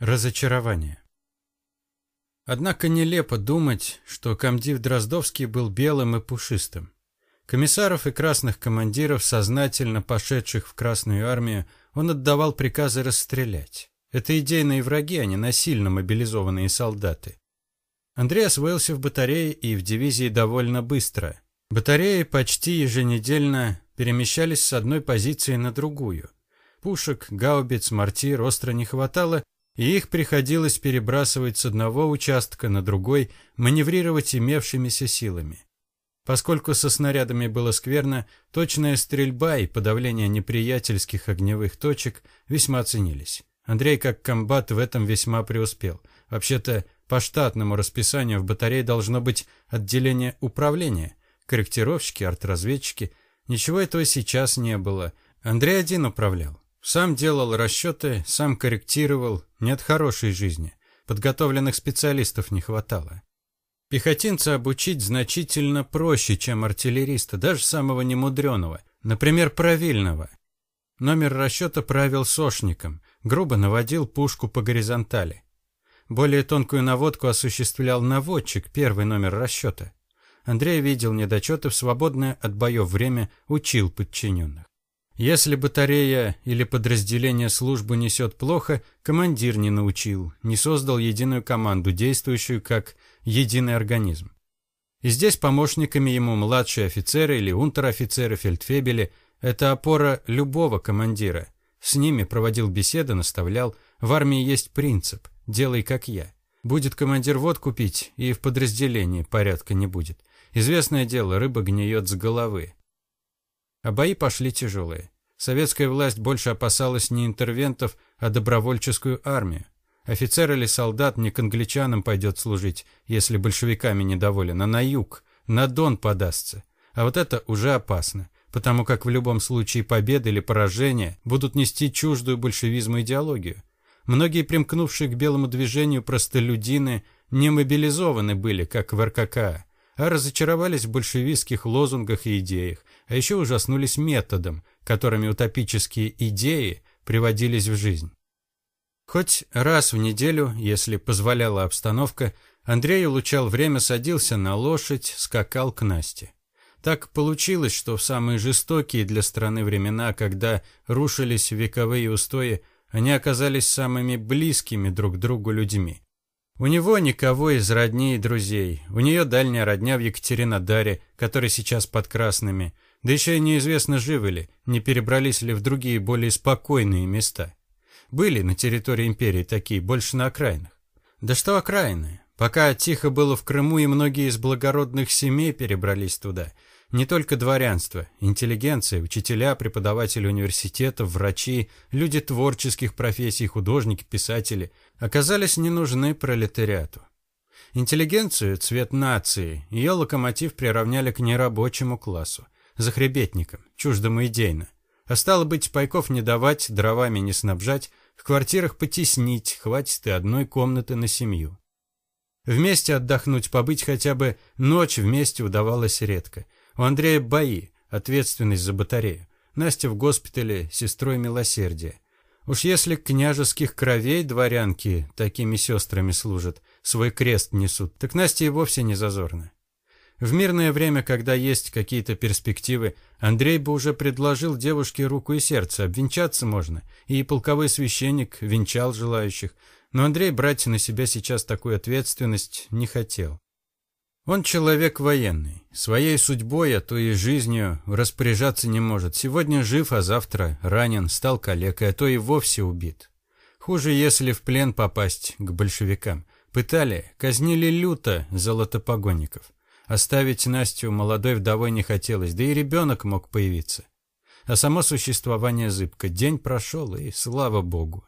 Разочарование. Однако нелепо думать, что комдив Дроздовский был белым и пушистым. Комиссаров и красных командиров, сознательно пошедших в Красную армию, он отдавал приказы расстрелять. Это идейные враги, а не насильно мобилизованные солдаты. Андрей освоился в батарее и в дивизии довольно быстро. Батареи почти еженедельно перемещались с одной позиции на другую. Пушек, гаубиц, мортир остро не хватало, и их приходилось перебрасывать с одного участка на другой, маневрировать имевшимися силами. Поскольку со снарядами было скверно, точная стрельба и подавление неприятельских огневых точек весьма ценились. Андрей как комбат в этом весьма преуспел. Вообще-то, по штатному расписанию в батарее должно быть отделение управления, корректировщики, артразведчики. Ничего этого сейчас не было. Андрей один управлял. Сам делал расчеты, сам корректировал. Нет хорошей жизни. Подготовленных специалистов не хватало. Пехотинца обучить значительно проще, чем артиллериста, даже самого немудреного, например, правильного. Номер расчета правил сошником, грубо наводил пушку по горизонтали. Более тонкую наводку осуществлял наводчик, первый номер расчета. Андрей видел недочеты в свободное от боев время, учил подчиненных. Если батарея или подразделение службы несет плохо, командир не научил, не создал единую команду, действующую как единый организм. И здесь помощниками ему младшие офицеры или унтер-офицеры фельдфебели – это опора любого командира. С ними проводил беседы, наставлял. В армии есть принцип – делай как я. Будет командир водку пить, и в подразделении порядка не будет. Известное дело, рыба гниет с головы. А бои пошли тяжелые. Советская власть больше опасалась не интервентов, а добровольческую армию. Офицер или солдат не к англичанам пойдет служить, если большевиками недоволен, а на юг, на Дон подастся. А вот это уже опасно, потому как в любом случае победа или поражение будут нести чуждую большевизму идеологию. Многие примкнувшие к белому движению простолюдины не мобилизованы были, как в РКК, а разочаровались в большевистских лозунгах и идеях, а еще ужаснулись методом, которыми утопические идеи приводились в жизнь. Хоть раз в неделю, если позволяла обстановка, Андрей улучал время, садился на лошадь, скакал к Насте. Так получилось, что в самые жестокие для страны времена, когда рушились вековые устои, они оказались самыми близкими друг другу людьми. У него никого из родней и друзей. У нее дальняя родня в Екатеринодаре, который сейчас под Красными. Да еще и неизвестно, живы ли, не перебрались ли в другие более спокойные места. Были на территории империи такие, больше на окраинах. Да что окраины? Пока тихо было в Крыму, и многие из благородных семей перебрались туда. Не только дворянство, интеллигенция, учителя, преподаватели университетов, врачи, люди творческих профессий, художники, писатели – оказались не нужны пролетариату. Интеллигенцию, цвет нации, ее локомотив приравняли к нерабочему классу, захребетникам, чуждому идейно. А стало быть, пайков не давать, дровами не снабжать, в квартирах потеснить, хватит и одной комнаты на семью. Вместе отдохнуть, побыть хотя бы ночь вместе удавалось редко. У Андрея бои, ответственность за батарею. Настя в госпитале, сестрой милосердия. Уж если княжеских кровей дворянки такими сестрами служат, свой крест несут, так Настя и вовсе не зазорно. В мирное время, когда есть какие-то перспективы, Андрей бы уже предложил девушке руку и сердце, обвенчаться можно, и полковой священник венчал желающих, но Андрей брать на себя сейчас такую ответственность не хотел. Он человек военный. Своей судьбой, а то и жизнью распоряжаться не может. Сегодня жив, а завтра ранен, стал калекой, а то и вовсе убит. Хуже, если в плен попасть к большевикам. Пытали, казнили люто золотопогонников. Оставить Настю молодой вдовой не хотелось, да и ребенок мог появиться. А само существование зыбко. День прошел, и слава богу.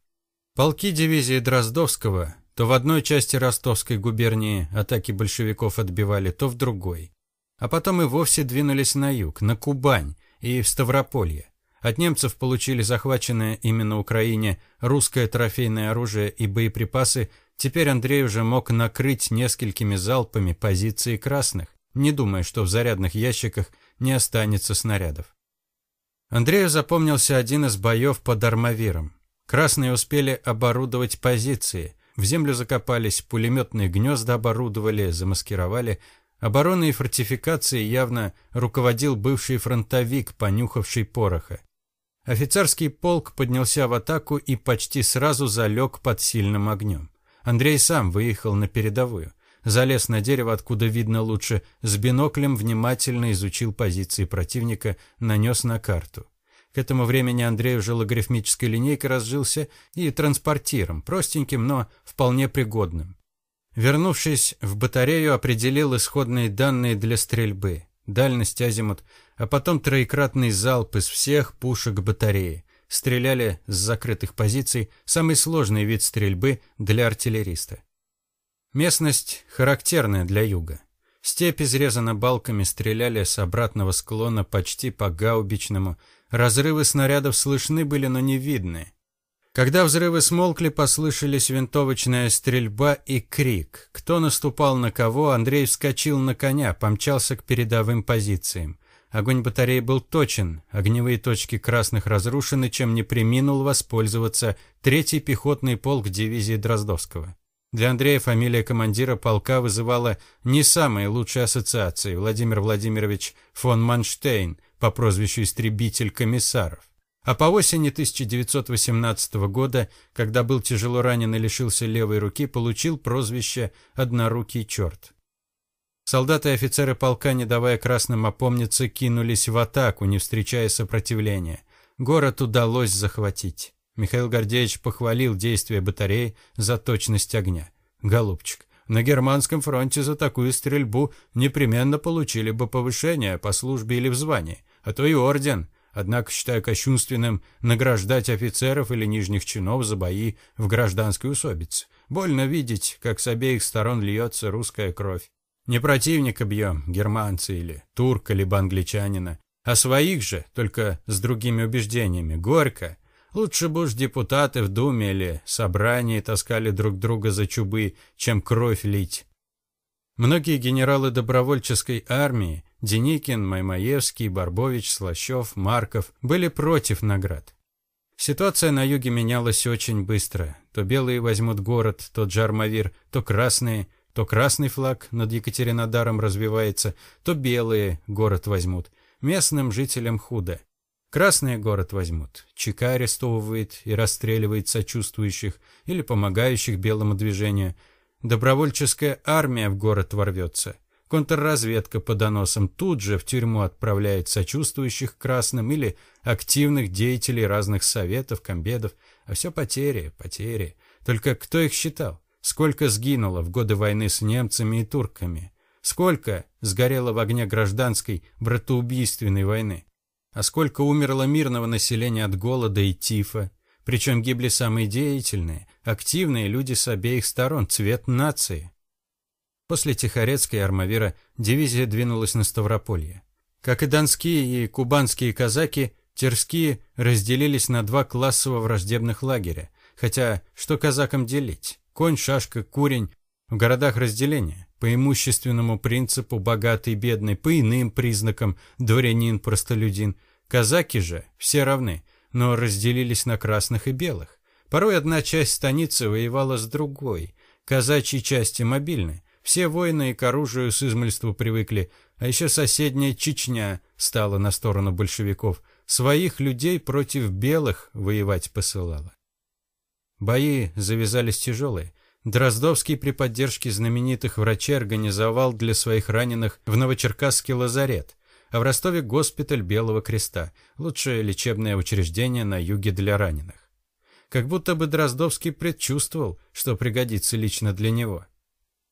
Полки дивизии Дроздовского то в одной части Ростовской губернии атаки большевиков отбивали, то в другой. А потом и вовсе двинулись на юг, на Кубань и в Ставрополье. От немцев получили захваченное именно Украине русское трофейное оружие и боеприпасы, теперь Андрей уже мог накрыть несколькими залпами позиции красных, не думая, что в зарядных ящиках не останется снарядов. Андрею запомнился один из боев под Армавиром. Красные успели оборудовать позиции. В землю закопались, пулеметные гнезда оборудовали, замаскировали. Обороной и фортификацией явно руководил бывший фронтовик, понюхавший пороха. Офицерский полк поднялся в атаку и почти сразу залег под сильным огнем. Андрей сам выехал на передовую. Залез на дерево, откуда видно лучше, с биноклем внимательно изучил позиции противника, нанес на карту. К этому времени Андрей уже логарифмической линейкой разжился и транспортиром, простеньким, но вполне пригодным. Вернувшись в батарею, определил исходные данные для стрельбы, дальность азимут, а потом троекратный залп из всех пушек батареи. Стреляли с закрытых позиций, самый сложный вид стрельбы для артиллериста. Местность характерная для юга. Степь изрезана балками, стреляли с обратного склона почти по гаубичному. Разрывы снарядов слышны были, но не видны. Когда взрывы смолкли, послышались винтовочная стрельба и крик. Кто наступал на кого, Андрей вскочил на коня, помчался к передовым позициям. Огонь батареи был точен, огневые точки красных разрушены, чем не приминул воспользоваться третий пехотный полк дивизии Дроздовского. Для Андрея фамилия командира полка вызывала не самые лучшие ассоциации. Владимир Владимирович фон Манштейн по прозвищу «Истребитель комиссаров». А по осени 1918 года, когда был тяжело ранен и лишился левой руки, получил прозвище «Однорукий черт». Солдаты и офицеры полка, не давая красным опомниться, кинулись в атаку, не встречая сопротивления. Город удалось захватить. Михаил Гордеевич похвалил действия батареи за точность огня. Голубчик, на германском фронте за такую стрельбу непременно получили бы повышение по службе или в звании, а то и орден. Однако считаю кощунственным награждать офицеров или нижних чинов за бои в гражданской усобице. Больно видеть, как с обеих сторон льется русская кровь. Не противника бьем, германца или турка, либо англичанина, а своих же, только с другими убеждениями. Горько. Лучше бы уж депутаты в Думе или собрании таскали друг друга за чубы, чем кровь лить. Многие генералы добровольческой армии Деникин, Маймаевский, Барбович, Слащев, Марков были против наград. Ситуация на юге менялась очень быстро. То белые возьмут город, то Джармавир, то красные – то красный флаг над Екатеринодаром развивается, то белые город возьмут. Местным жителям худо. Красные город возьмут. ЧК арестовывает и расстреливает сочувствующих или помогающих белому движению. Добровольческая армия в город ворвется. Контрразведка по доносам тут же в тюрьму отправляет сочувствующих красным или активных деятелей разных советов, комбедов. А все потери, потери. Только кто их считал? Сколько сгинуло в годы войны с немцами и турками? Сколько сгорело в огне гражданской братоубийственной войны? А сколько умерло мирного населения от голода и тифа? Причем гибли самые деятельные, активные люди с обеих сторон, цвет нации. После Тихорецкой и Армавира дивизия двинулась на Ставрополье. Как и донские и кубанские казаки, терские разделились на два классово враждебных лагеря. Хотя, что казакам делить? Конь, шашка, курень. В городах разделение. По имущественному принципу богатый, бедный, по иным признакам дворянин, простолюдин. Казаки же все равны, но разделились на красных и белых. Порой одна часть станицы воевала с другой. Казачьи части мобильны. Все воины и к оружию с измольства привыкли, а еще соседняя Чечня стала на сторону большевиков. Своих людей против белых воевать посылала. Бои завязались тяжелые. Дроздовский при поддержке знаменитых врачей организовал для своих раненых в Новочеркасске лазарет, а в Ростове госпиталь Белого Креста, лучшее лечебное учреждение на юге для раненых. Как будто бы Дроздовский предчувствовал, что пригодится лично для него.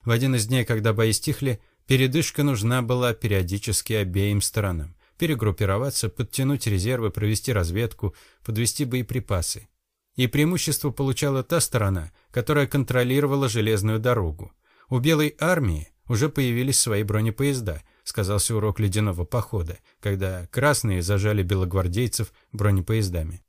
В один из дней, когда бои стихли, передышка нужна была периодически обеим сторонам. Перегруппироваться, подтянуть резервы, провести разведку, подвести боеприпасы. И преимущество получала та сторона, которая контролировала железную дорогу. У Белой армии уже появились свои бронепоезда, сказался урок ледяного похода, когда красные зажали белогвардейцев бронепоездами.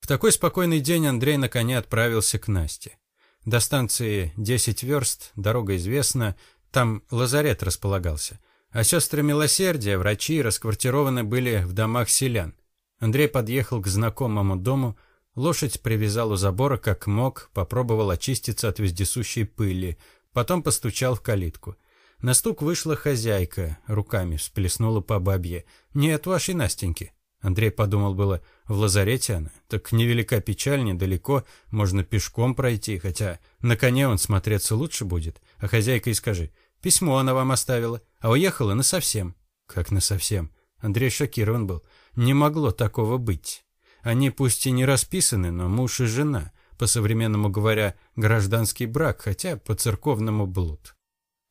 В такой спокойный день Андрей на коне отправился к Насте. До станции 10 верст, дорога известна, там лазарет располагался. А сестры милосердия, врачи, расквартированы были в домах селян. Андрей подъехал к знакомому дому, Лошадь привязал у забора как мог, попробовал очиститься от вездесущей пыли, потом постучал в калитку. На стук вышла хозяйка, руками всплеснула по бабье. «Нет вашей Настеньки». Андрей подумал было, в лазарете она, так невелика печаль, недалеко, можно пешком пройти, хотя на коне он смотреться лучше будет. А хозяйка и скажи, письмо она вам оставила, а уехала насовсем. Как насовсем? Андрей шокирован был. Не могло такого быть. Они пусть и не расписаны, но муж и жена, по-современному говоря, гражданский брак, хотя по-церковному блуд.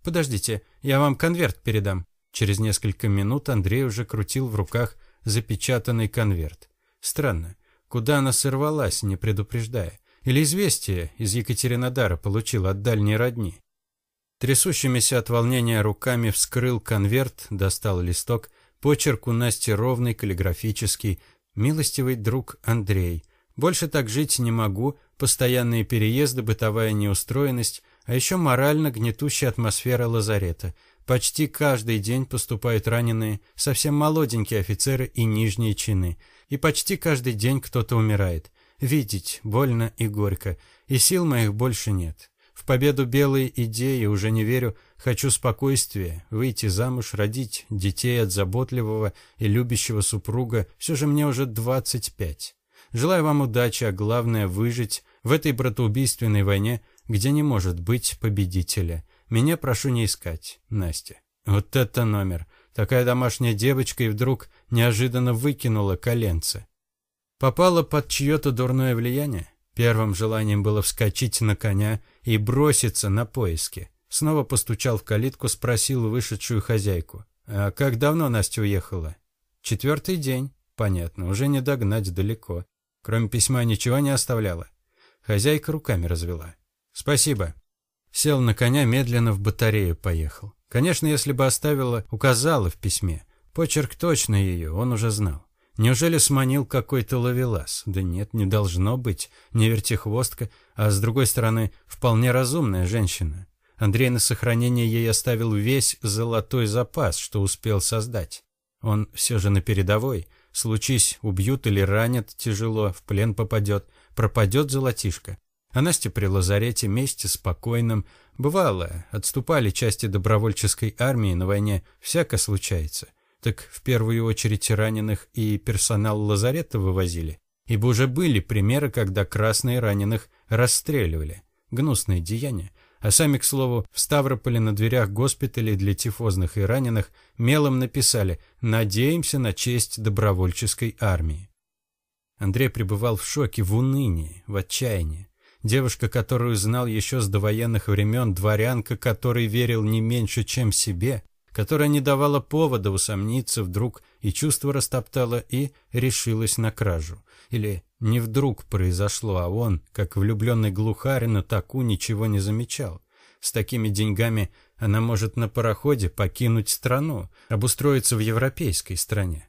«Подождите, я вам конверт передам». Через несколько минут Андрей уже крутил в руках запечатанный конверт. Странно, куда она сорвалась, не предупреждая? Или известие из Екатеринодара получил от дальней родни? Трясущимися от волнения руками вскрыл конверт, достал листок, почерк у Насти ровный, каллиграфический, милостивый друг Андрей. Больше так жить не могу, постоянные переезды, бытовая неустроенность, а еще морально гнетущая атмосфера лазарета – Почти каждый день поступают раненые, совсем молоденькие офицеры и нижние чины. И почти каждый день кто-то умирает. Видеть больно и горько, и сил моих больше нет. В победу белой идеи уже не верю, хочу спокойствия, выйти замуж, родить детей от заботливого и любящего супруга, все же мне уже 25. Желаю вам удачи, а главное выжить в этой братоубийственной войне, где не может быть победителя. Меня прошу не искать, Настя. Вот это номер. Такая домашняя девочка и вдруг неожиданно выкинула коленце. Попала под чье-то дурное влияние? Первым желанием было вскочить на коня и броситься на поиски. Снова постучал в калитку, спросил вышедшую хозяйку. «А как давно Настя уехала?» «Четвертый день». «Понятно, уже не догнать далеко. Кроме письма ничего не оставляла». Хозяйка руками развела. «Спасибо. Сел на коня, медленно в батарею поехал. Конечно, если бы оставила, указала в письме. Почерк точно ее, он уже знал. Неужели сманил какой-то ловелас? Да нет, не должно быть. Не вертихвостка, а с другой стороны, вполне разумная женщина. Андрей на сохранение ей оставил весь золотой запас, что успел создать. Он все же на передовой. Случись, убьют или ранят тяжело, в плен попадет. Пропадет золотишко. А Настя при лазарете месте спокойном. Бывало, отступали части добровольческой армии на войне, всяко случается. Так в первую очередь раненых и персонал лазарета вывозили. Ибо уже были примеры, когда красные раненых расстреливали. Гнусные деяния. А сами, к слову, в Ставрополе на дверях госпиталей для тифозных и раненых мелом написали «Надеемся на честь добровольческой армии». Андрей пребывал в шоке, в унынии, в отчаянии. Девушка, которую знал еще с довоенных времен, дворянка, которой верил не меньше, чем себе, которая не давала повода усомниться вдруг и чувство растоптала и решилась на кражу. Или не вдруг произошло, а он, как влюбленный глухарь, на таку ничего не замечал. С такими деньгами она может на пароходе покинуть страну, обустроиться в европейской стране.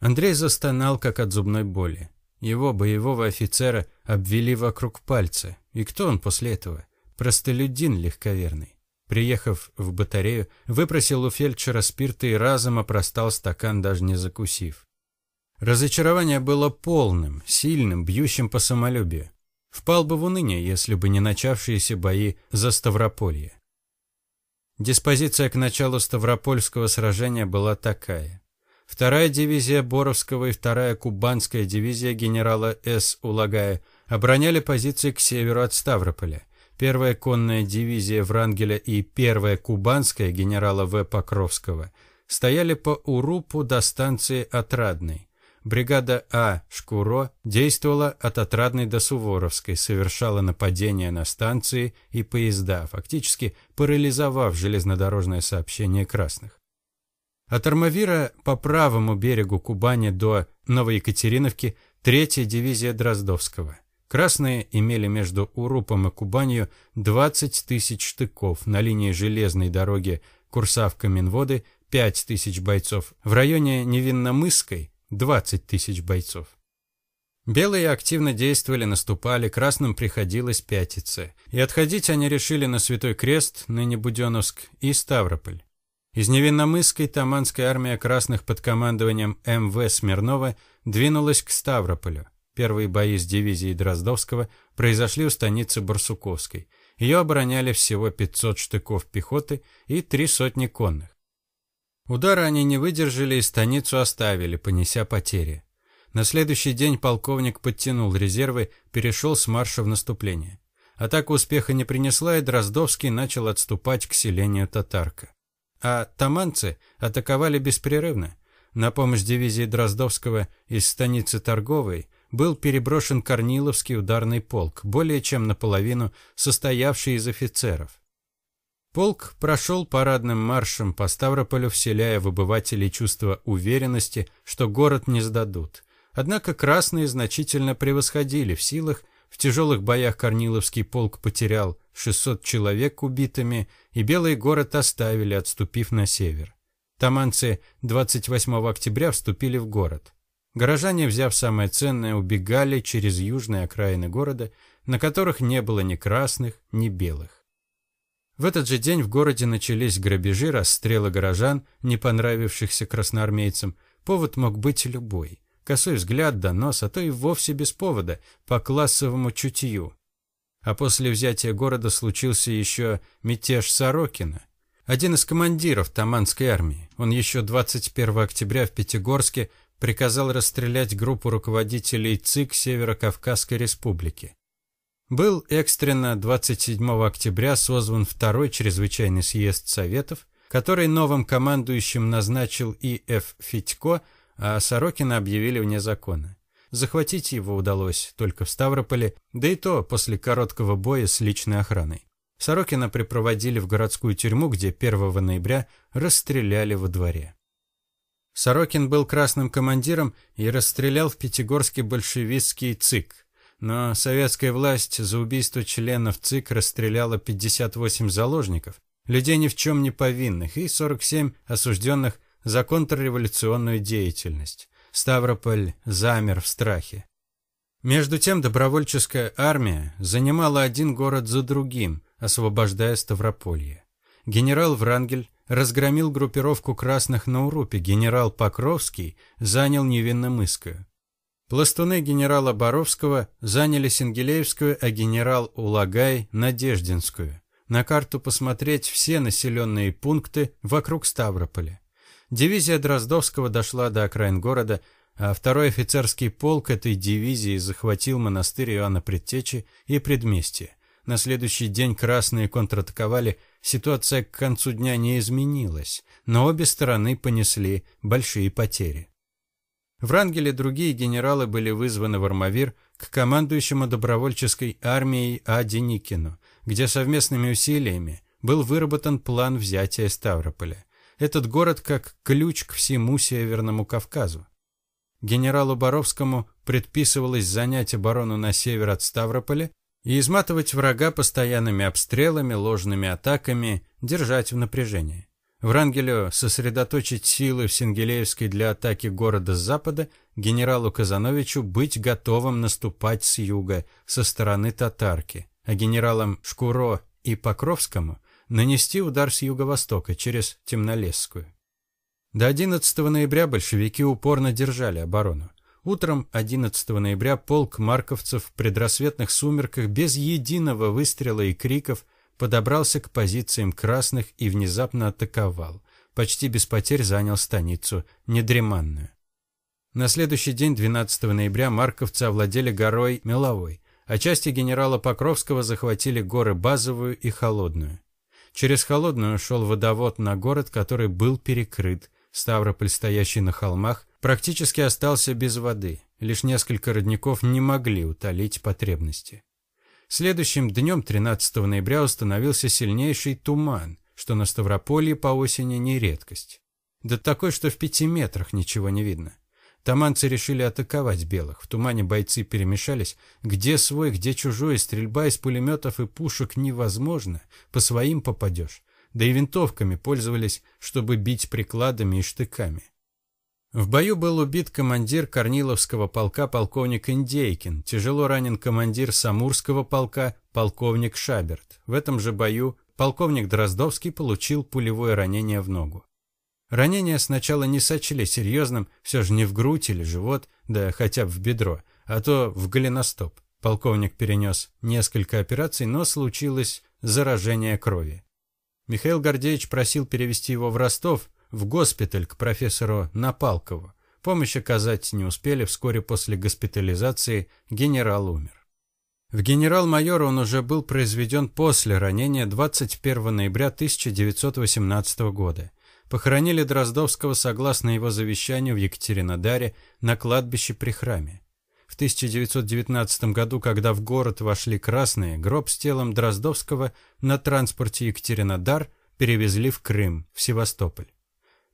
Андрей застонал, как от зубной боли. Его, боевого офицера, обвели вокруг пальца. И кто он после этого? Простолюдин легковерный. Приехав в батарею, выпросил у фельдшера спирта и разом опростал стакан, даже не закусив. Разочарование было полным, сильным, бьющим по самолюбию. Впал бы в уныние, если бы не начавшиеся бои за Ставрополье. Диспозиция к началу Ставропольского сражения была такая. Вторая дивизия Боровского и вторая Кубанская дивизия генерала С. Улагая обороняли позиции к северу от Ставрополя. Первая конная дивизия Врангеля и первая Кубанская генерала В. Покровского стояли по Урупу до станции Отрадной. Бригада А. Шкуро действовала от Отрадной до Суворовской, совершала нападения на станции и поезда, фактически парализовав железнодорожное сообщение красных. От Армавира по правому берегу Кубани до Новоекатериновки третья дивизия Дроздовского. Красные имели между Урупом и Кубанью 20 тысяч штыков, на линии железной дороги Курсавка-Минводы 5 тысяч бойцов, в районе Невинномысской 20 тысяч бойцов. Белые активно действовали, наступали, красным приходилось пятиться. И отходить они решили на Святой Крест, ныне Буденновск, и Ставрополь. Из Невинномысской Таманская армия красных под командованием М.В. Смирнова двинулась к Ставрополю. Первые бои с дивизией Дроздовского произошли у станицы Барсуковской. Ее обороняли всего 500 штыков пехоты и три сотни конных. Удара они не выдержали и станицу оставили, понеся потери. На следующий день полковник подтянул резервы, перешел с марша в наступление. Атака успеха не принесла, и Дроздовский начал отступать к селению Татарка. А таманцы атаковали беспрерывно. На помощь дивизии Дроздовского из станицы Торговой был переброшен Корниловский ударный полк, более чем наполовину состоявший из офицеров. Полк прошел парадным маршем по Ставрополю, вселяя в обывателей чувство уверенности, что город не сдадут. Однако красные значительно превосходили в силах, в тяжелых боях Корниловский полк потерял 600 человек убитыми, и Белый город оставили, отступив на север. Таманцы 28 октября вступили в город. Горожане, взяв самое ценное, убегали через южные окраины города, на которых не было ни красных, ни белых. В этот же день в городе начались грабежи, расстрелы горожан, не понравившихся красноармейцам. Повод мог быть любой. Косой взгляд, донос, а то и вовсе без повода, по классовому чутью. А после взятия города случился еще мятеж Сорокина. Один из командиров Таманской армии, он еще 21 октября в Пятигорске приказал расстрелять группу руководителей ЦИК Северо-Кавказской республики. Был экстренно 27 октября созван второй чрезвычайный съезд Советов, который новым командующим назначил И.Ф. Федько, а Сорокина объявили вне закона. Захватить его удалось только в Ставрополе, да и то после короткого боя с личной охраной. Сорокина припроводили в городскую тюрьму, где 1 ноября расстреляли во дворе. Сорокин был красным командиром и расстрелял в Пятигорске большевистский ЦИК. Но советская власть за убийство членов ЦИК расстреляла 58 заложников, людей ни в чем не повинных, и 47 осужденных за контрреволюционную деятельность. Ставрополь замер в страхе. Между тем добровольческая армия занимала один город за другим, освобождая Ставрополье. Генерал Врангель разгромил группировку красных на Урупе, генерал Покровский занял Невинномысскую. Пластуны генерала Боровского заняли Сингелеевскую, а генерал Улагай – Надеждинскую. На карту посмотреть все населенные пункты вокруг Ставрополя. Дивизия Дроздовского дошла до окраин города, а второй офицерский полк этой дивизии захватил монастырь Иоанна Предтечи и предместье. На следующий день красные контратаковали, ситуация к концу дня не изменилась, но обе стороны понесли большие потери. В Рангеле другие генералы были вызваны в Армавир к командующему добровольческой армией А. Деникину, где совместными усилиями был выработан план взятия Ставрополя. Этот город как ключ к всему Северному Кавказу. Генералу Боровскому предписывалось занять оборону на север от Ставрополя и изматывать врага постоянными обстрелами, ложными атаками, держать в напряжении. Врангелю сосредоточить силы в Сингелеевской для атаки города с запада, генералу Казановичу быть готовым наступать с юга, со стороны Татарки, а генералам Шкуро и Покровскому нанести удар с юго-востока через Темнолесскую. До 11 ноября большевики упорно держали оборону. Утром 11 ноября полк марковцев в предрассветных сумерках без единого выстрела и криков подобрался к позициям красных и внезапно атаковал. Почти без потерь занял станицу Недреманную. На следующий день, 12 ноября, марковцы овладели горой Меловой, а части генерала Покровского захватили горы Базовую и Холодную. Через Холодную шел водовод на город, который был перекрыт. Ставрополь, стоящий на холмах, практически остался без воды. Лишь несколько родников не могли утолить потребности. Следующим днем, 13 ноября, установился сильнейший туман, что на Ставрополье по осени не редкость. Да такой, что в пяти метрах ничего не видно. Таманцы решили атаковать белых. В тумане бойцы перемешались. Где свой, где чужой. Стрельба из пулеметов и пушек невозможно. По своим попадешь. Да и винтовками пользовались, чтобы бить прикладами и штыками. В бою был убит командир Корниловского полка полковник Индейкин, тяжело ранен командир Самурского полка полковник Шаберт. В этом же бою полковник Дроздовский получил пулевое ранение в ногу. Ранение сначала не сочли серьезным, все же не в грудь или живот, да хотя бы в бедро, а то в голеностоп. Полковник перенес несколько операций, но случилось заражение крови. Михаил Гордеевич просил перевести его в Ростов, в госпиталь к профессору Напалкову. Помощь оказать не успели, вскоре после госпитализации генерал умер. В генерал-майор он уже был произведен после ранения 21 ноября 1918 года. Похоронили Дроздовского согласно его завещанию в Екатеринодаре на кладбище при храме. В 1919 году, когда в город вошли красные, гроб с телом Дроздовского на транспорте Екатеринодар перевезли в Крым, в Севастополь.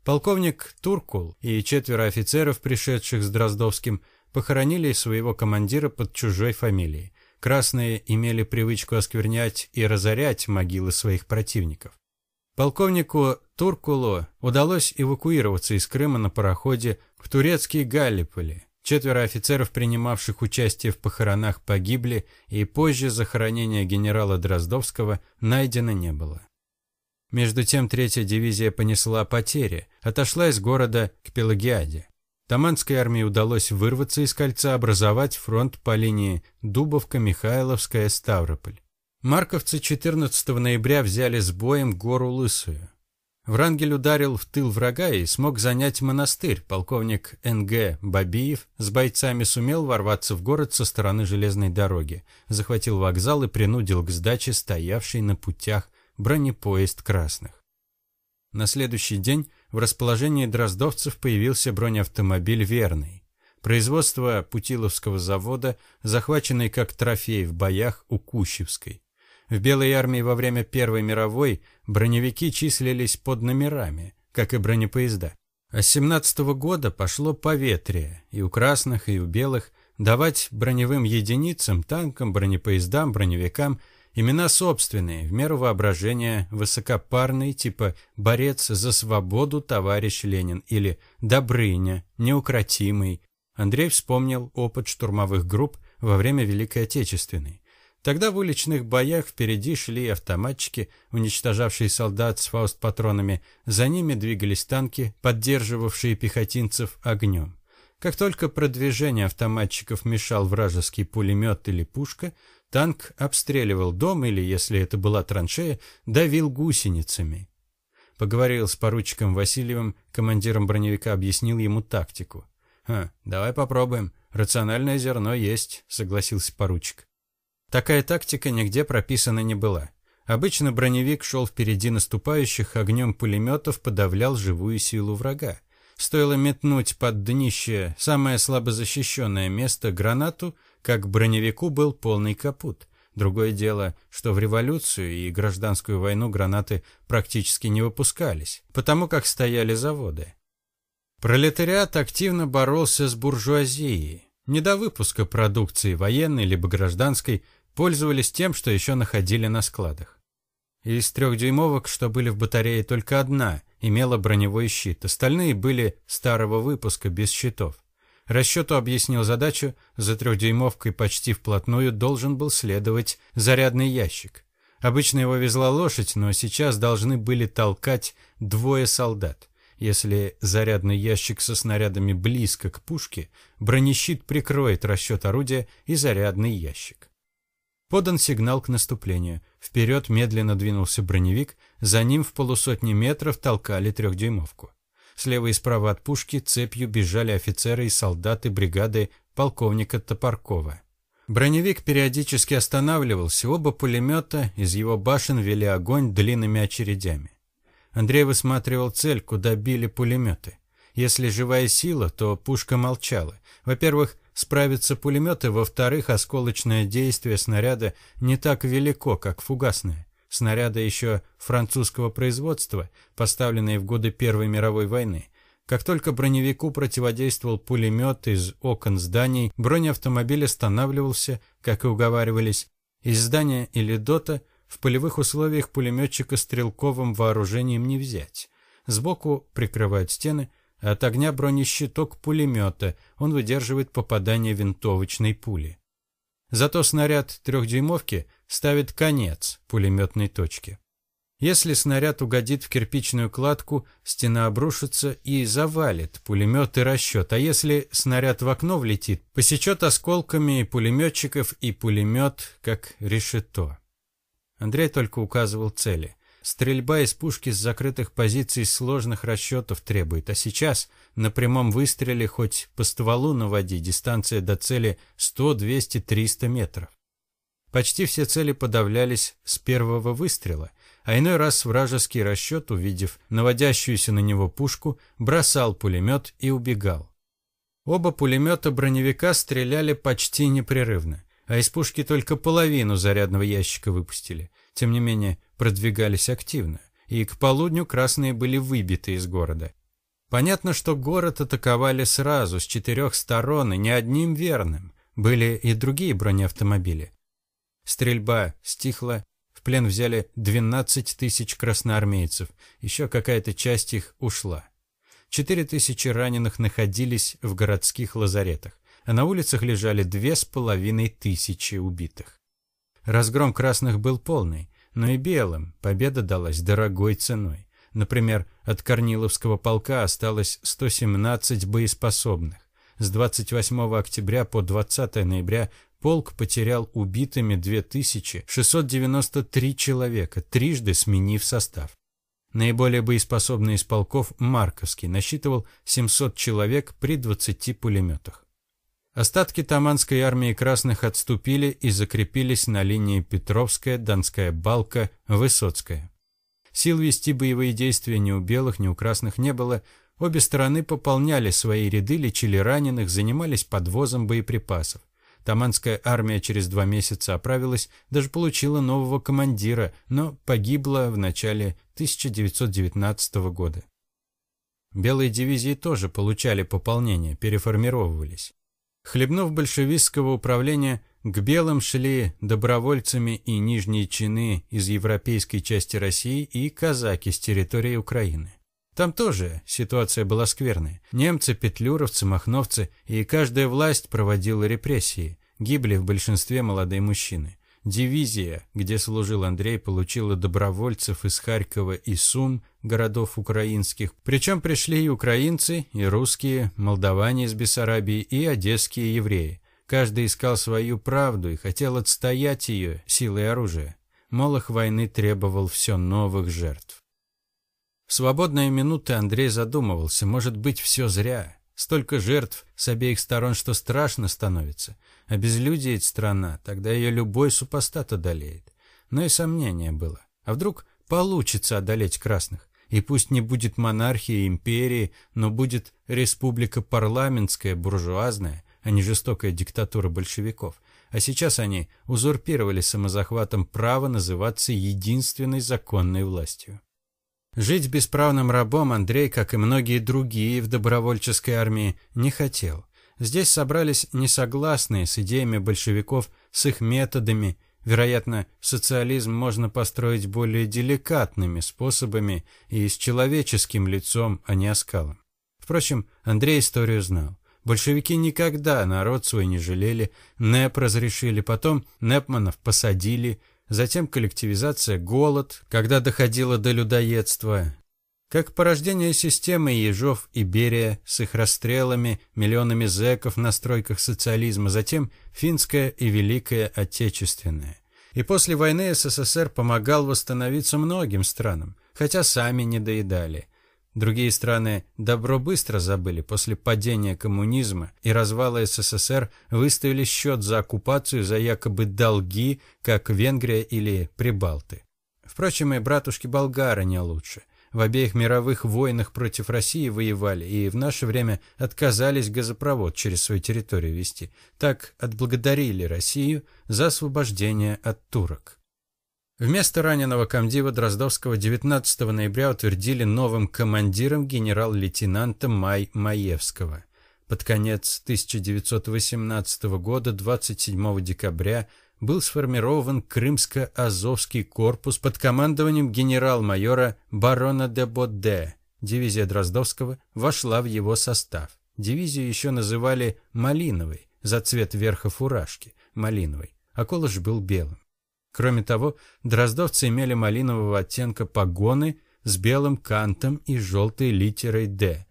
Полковник Туркул и четверо офицеров, пришедших с Дроздовским, похоронили своего командира под чужой фамилией. Красные имели привычку осквернять и разорять могилы своих противников. Полковнику Туркулу удалось эвакуироваться из Крыма на пароходе в турецкий Галлиполи. Четверо офицеров, принимавших участие в похоронах, погибли, и позже захоронения генерала Дроздовского найдено не было. Между тем третья дивизия понесла потери, отошла из города к Пелагиаде. Таманской армии удалось вырваться из кольца, образовать фронт по линии Дубовка-Михайловская-Ставрополь. Марковцы 14 ноября взяли с боем гору Лысую. Врангель ударил в тыл врага и смог занять монастырь. Полковник Н.Г. Бабиев с бойцами сумел ворваться в город со стороны железной дороги, захватил вокзал и принудил к сдаче стоявший на путях бронепоезд красных. На следующий день в расположении дроздовцев появился бронеавтомобиль «Верный». Производство Путиловского завода, захваченный как трофей в боях у Кущевской. В Белой армии во время Первой мировой броневики числились под номерами, как и бронепоезда. А с 17 -го года пошло поветрие и у красных, и у белых давать броневым единицам, танкам, бронепоездам, броневикам – Имена собственные, в меру воображения, высокопарный, типа «борец за свободу товарищ Ленин» или «Добрыня», «Неукротимый». Андрей вспомнил опыт штурмовых групп во время Великой Отечественной. Тогда в уличных боях впереди шли автоматчики, уничтожавшие солдат с фаустпатронами, за ними двигались танки, поддерживавшие пехотинцев огнем. Как только продвижение автоматчиков мешал вражеский пулемет или пушка, Танк обстреливал дом или, если это была траншея, давил гусеницами. Поговорил с поручиком Васильевым, командиром броневика объяснил ему тактику. «Ха, давай попробуем. Рациональное зерно есть», — согласился поручик. Такая тактика нигде прописана не была. Обычно броневик шел впереди наступающих, огнем пулеметов подавлял живую силу врага. Стоило метнуть под днище самое слабо защищенное место гранату, как броневику был полный капут. Другое дело, что в революцию и гражданскую войну гранаты практически не выпускались, потому как стояли заводы. Пролетариат активно боролся с буржуазией. Не до выпуска продукции военной либо гражданской пользовались тем, что еще находили на складах. Из трехдюймовок, что были в батарее, только одна имела броневой щит, остальные были старого выпуска без щитов. Расчету объяснил задачу, за трехдюймовкой почти вплотную должен был следовать зарядный ящик. Обычно его везла лошадь, но сейчас должны были толкать двое солдат. Если зарядный ящик со снарядами близко к пушке, бронещит прикроет расчет орудия и зарядный ящик. Подан сигнал к наступлению. Вперед медленно двинулся броневик, за ним в полусотни метров толкали трехдюймовку. Слева и справа от пушки цепью бежали офицеры и солдаты бригады полковника Топоркова. Броневик периодически останавливался, оба пулемета из его башен вели огонь длинными очередями. Андрей высматривал цель, куда били пулеметы. Если живая сила, то пушка молчала. Во-первых, справятся пулеметы, во-вторых, осколочное действие снаряда не так велико, как фугасное. Снаряды еще французского производства, поставленные в годы Первой мировой войны. Как только броневику противодействовал пулемет из окон зданий, бронеавтомобиль останавливался, как и уговаривались. Из здания или дота в полевых условиях пулеметчика стрелковым вооружением не взять. Сбоку прикрывают стены, а от огня бронещиток пулемета, он выдерживает попадание винтовочной пули. Зато снаряд трехдюймовки ставит конец пулеметной точке. Если снаряд угодит в кирпичную кладку, стена обрушится и завалит пулемет и расчет, а если снаряд в окно влетит, посечет осколками и пулеметчиков, и пулемет, как решето. Андрей только указывал цели. Стрельба из пушки с закрытых позиций сложных расчетов требует, а сейчас на прямом выстреле хоть по стволу наводи, дистанция до цели 100, 200, 300 метров. Почти все цели подавлялись с первого выстрела, а иной раз вражеский расчет, увидев наводящуюся на него пушку, бросал пулемет и убегал. Оба пулемета броневика стреляли почти непрерывно, а из пушки только половину зарядного ящика выпустили. Тем не менее, продвигались активно, и к полудню красные были выбиты из города. Понятно, что город атаковали сразу, с четырех сторон, и не одним верным. Были и другие бронеавтомобили. Стрельба стихла, в плен взяли 12 тысяч красноармейцев, еще какая-то часть их ушла. Четыре тысячи раненых находились в городских лазаретах, а на улицах лежали две с половиной тысячи убитых. Разгром красных был полный, но и белым победа далась дорогой ценой. Например, от Корниловского полка осталось 117 боеспособных. С 28 октября по 20 ноября полк потерял убитыми 2693 человека, трижды сменив состав. Наиболее боеспособный из полков Марковский насчитывал 700 человек при 20 пулеметах. Остатки Таманской армии красных отступили и закрепились на линии Петровская, Донская Балка, Высоцкая. Сил вести боевые действия ни у белых, ни у красных не было. Обе стороны пополняли свои ряды, лечили раненых, занимались подвозом боеприпасов. Таманская армия через два месяца оправилась, даже получила нового командира, но погибла в начале 1919 года. Белые дивизии тоже получали пополнение, переформировывались. Хлебнув большевистского управления, к белым шли добровольцами и нижние чины из европейской части России и казаки с территории Украины. Там тоже ситуация была скверная. Немцы, петлюровцы, махновцы, и каждая власть проводила репрессии. Гибли в большинстве молодые мужчины. Дивизия, где служил Андрей, получила добровольцев из Харькова и Сум, городов украинских. Причем пришли и украинцы, и русские, молдаване из Бессарабии, и одесские евреи. Каждый искал свою правду и хотел отстоять ее силой оружия. Молох войны требовал все новых жертв. В свободные минуты Андрей задумывался, может быть, все зря. Столько жертв с обеих сторон, что страшно становится. Обезлюдеет страна, тогда ее любой супостат одолеет. Но и сомнение было. А вдруг получится одолеть красных? И пусть не будет монархии, империи, но будет республика парламентская, буржуазная, а не жестокая диктатура большевиков. А сейчас они узурпировали самозахватом право называться единственной законной властью. Жить бесправным рабом Андрей, как и многие другие в добровольческой армии, не хотел. Здесь собрались несогласные с идеями большевиков, с их методами. Вероятно, социализм можно построить более деликатными способами и с человеческим лицом, а не оскалом. Впрочем, Андрей историю знал. Большевики никогда народ свой не жалели, НЭП разрешили, потом НЭПманов посадили, затем коллективизация, голод, когда доходило до людоедства, как порождение системы Ежов и Берия с их расстрелами, миллионами зэков на стройках социализма, затем финская и Великая Отечественная. И после войны СССР помогал восстановиться многим странам, хотя сами не доедали. Другие страны добро быстро забыли после падения коммунизма и развала СССР выставили счет за оккупацию за якобы долги, как Венгрия или Прибалты. Впрочем, и братушки-болгары не лучше – в обеих мировых войнах против России воевали и в наше время отказались газопровод через свою территорию вести. Так отблагодарили Россию за освобождение от турок. Вместо раненого комдива Дроздовского 19 ноября утвердили новым командиром генерал-лейтенанта Май Маевского. Под конец 1918 года, 27 декабря, был сформирован Крымско-Азовский корпус под командованием генерал-майора барона де Бодде. Дивизия Дроздовского вошла в его состав. Дивизию еще называли «малиновой» за цвет верха фуражки, малиновой, а колыш был белым. Кроме того, дроздовцы имели малинового оттенка погоны с белым кантом и желтой литерой «Д».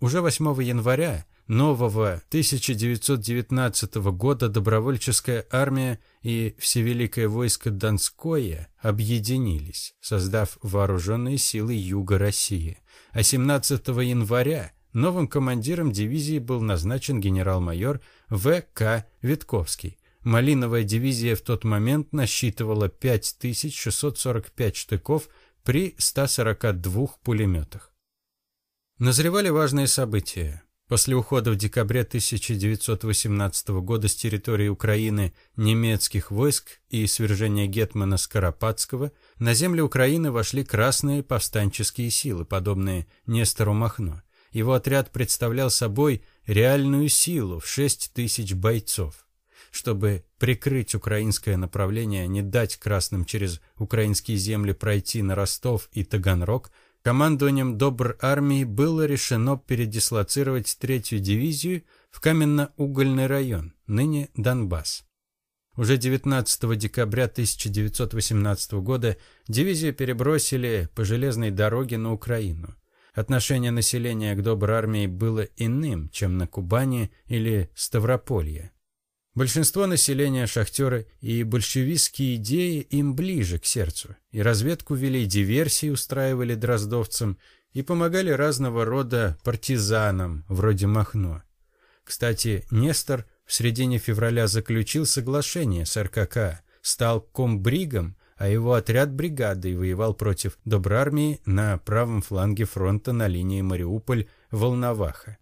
Уже 8 января нового 1919 года добровольческая армия и Всевеликое войско Донское объединились, создав вооруженные силы Юга России. А 17 января новым командиром дивизии был назначен генерал-майор В.К. Витковский. Малиновая дивизия в тот момент насчитывала 5645 штыков при 142 пулеметах. Назревали важные события. После ухода в декабре 1918 года с территории Украины немецких войск и свержения гетмана Скоропадского на земли Украины вошли красные повстанческие силы, подобные Нестору Махно. Его отряд представлял собой реальную силу в 6 тысяч бойцов. Чтобы прикрыть украинское направление, не дать красным через украинские земли пройти на Ростов и Таганрог, командованием Добр армии было решено передислоцировать третью дивизию в каменно-угольный район, ныне Донбасс. Уже 19 декабря 1918 года дивизию перебросили по железной дороге на Украину. Отношение населения к Добр армии было иным, чем на Кубани или Ставрополье. Большинство населения шахтеры и большевистские идеи им ближе к сердцу. И разведку вели, диверсии устраивали дроздовцам и помогали разного рода партизанам, вроде Махно. Кстати, Нестор в середине февраля заключил соглашение с РКК, стал комбригом, а его отряд бригадой воевал против Добрармии на правом фланге фронта на линии Мариуполь-Волноваха.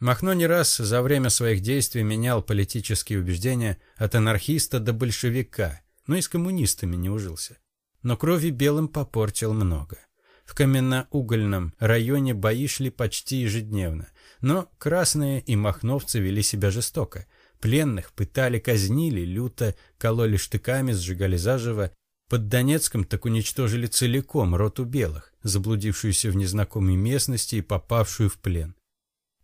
Махно не раз за время своих действий менял политические убеждения от анархиста до большевика, но и с коммунистами не ужился. Но крови белым попортил много. В каменноугольном районе бои шли почти ежедневно, но красные и махновцы вели себя жестоко. Пленных пытали, казнили, люто кололи штыками, сжигали заживо. Под Донецком так уничтожили целиком роту белых, заблудившуюся в незнакомой местности и попавшую в плен.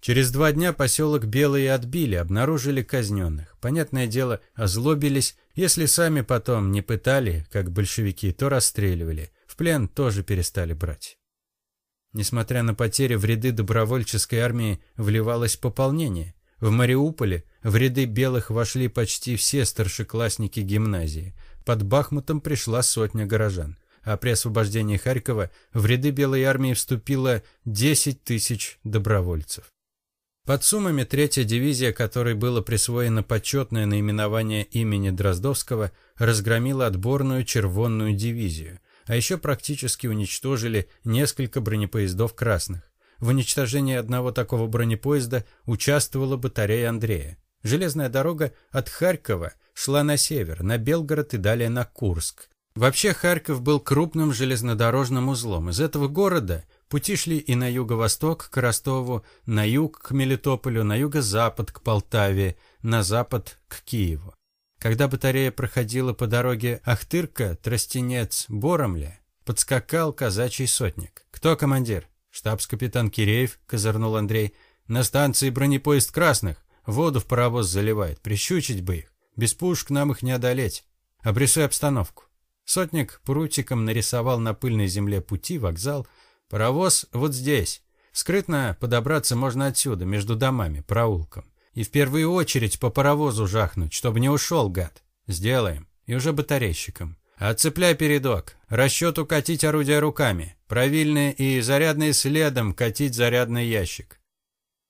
Через два дня поселок Белые отбили, обнаружили казненных. Понятное дело, озлобились. Если сами потом не пытали, как большевики, то расстреливали. В плен тоже перестали брать. Несмотря на потери, в ряды добровольческой армии вливалось пополнение. В Мариуполе в ряды белых вошли почти все старшеклассники гимназии. Под Бахмутом пришла сотня горожан. А при освобождении Харькова в ряды Белой армии вступило 10 тысяч добровольцев. Под Сумами третья дивизия, которой было присвоено почетное наименование имени Дроздовского, разгромила отборную червонную дивизию, а еще практически уничтожили несколько бронепоездов красных. В уничтожении одного такого бронепоезда участвовала батарея Андрея. Железная дорога от Харькова шла на север, на Белгород и далее на Курск. Вообще Харьков был крупным железнодорожным узлом. Из этого города Пути шли и на юго-восток к Ростову, на юг к Мелитополю, на юго-запад к Полтаве, на запад к Киеву. Когда батарея проходила по дороге Ахтырка, Тростенец, Боромля, подскакал казачий сотник. «Кто командир?» «Штабс-капитан Киреев», — козырнул Андрей. «На станции бронепоезд красных. Воду в паровоз заливает. Прищучить бы их. Без пушек нам их не одолеть. Обрисуй обстановку». Сотник прутиком нарисовал на пыльной земле пути, вокзал, Паровоз вот здесь. Скрытно подобраться можно отсюда, между домами, проулком. И в первую очередь по паровозу жахнуть, чтобы не ушел, гад. Сделаем. И уже батарейщиком. Отцепляй передок. Расчет укатить орудие руками. Правильные и зарядные следом катить зарядный ящик.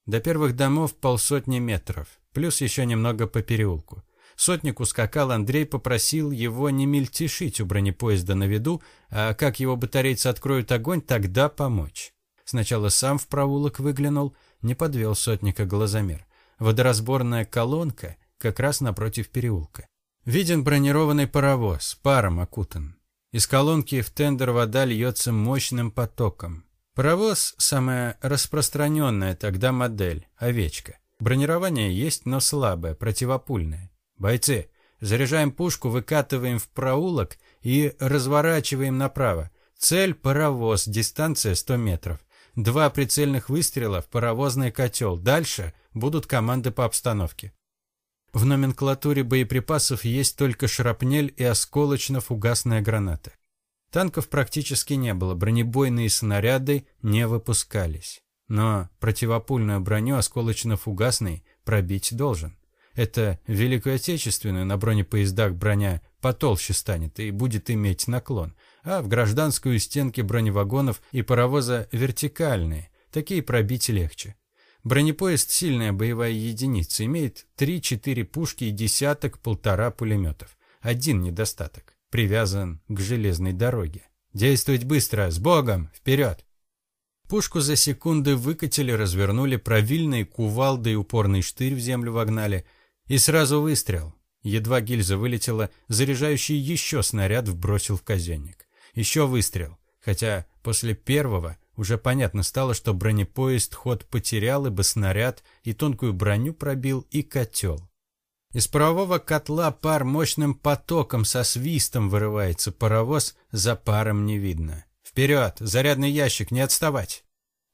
До первых домов полсотни метров. Плюс еще немного по переулку. Сотник ускакал, Андрей попросил его не мельтешить у бронепоезда на виду, а как его батарейцы откроют огонь, тогда помочь. Сначала сам в проулок выглянул, не подвел сотника глазомер. Водоразборная колонка как раз напротив переулка. Виден бронированный паровоз, паром окутан. Из колонки в тендер вода льется мощным потоком. Паровоз – самая распространенная тогда модель – овечка. Бронирование есть, но слабое, противопульное. «Бойцы, заряжаем пушку, выкатываем в проулок и разворачиваем направо. Цель – паровоз, дистанция 100 метров. Два прицельных выстрела в паровозный котел. Дальше будут команды по обстановке». В номенклатуре боеприпасов есть только шрапнель и осколочно-фугасная граната. Танков практически не было, бронебойные снаряды не выпускались. Но противопульную броню осколочно-фугасный пробить должен. Это Великую Отечественную на бронепоездах броня потолще станет и будет иметь наклон, а в гражданскую стенки броневагонов и паровоза вертикальные, такие пробить легче. Бронепоезд – сильная боевая единица, имеет 3-4 пушки и десяток-полтора пулеметов. Один недостаток – привязан к железной дороге. Действовать быстро, с Богом, вперед! Пушку за секунды выкатили, развернули, провильные кувалды и упорный штырь в землю вогнали. И сразу выстрел. Едва гильза вылетела, заряжающий еще снаряд вбросил в казенник. Еще выстрел. Хотя после первого уже понятно стало, что бронепоезд ход потерял, ибо снаряд и тонкую броню пробил, и котел. Из парового котла пар мощным потоком со свистом вырывается паровоз, за паром не видно. Вперед! Зарядный ящик, не отставать!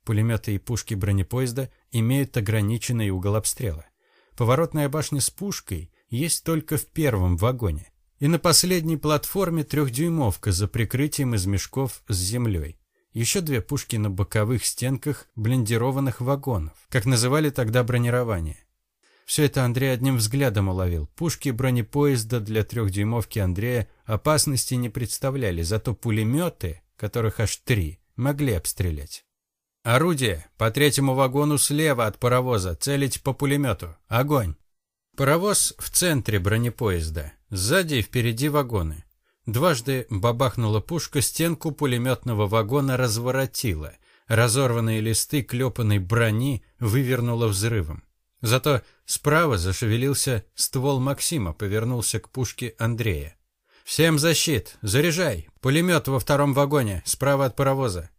Пулеметы и пушки бронепоезда имеют ограниченный угол обстрела. Поворотная башня с пушкой есть только в первом вагоне. И на последней платформе трехдюймовка за прикрытием из мешков с землей. Еще две пушки на боковых стенках блиндированных вагонов, как называли тогда бронирование. Все это Андрей одним взглядом уловил. Пушки бронепоезда для трехдюймовки Андрея опасности не представляли, зато пулеметы которых аж три, могли обстрелять. «Орудие! По третьему вагону слева от паровоза, целить по пулемету. Огонь!» Паровоз в центре бронепоезда, сзади и впереди вагоны. Дважды бабахнула пушка, стенку пулеметного вагона разворотила. Разорванные листы клепанной брони вывернуло взрывом. Зато справа зашевелился ствол Максима, повернулся к пушке Андрея. «Всем защит! Заряжай! Пулемет во втором вагоне, справа от паровоза!»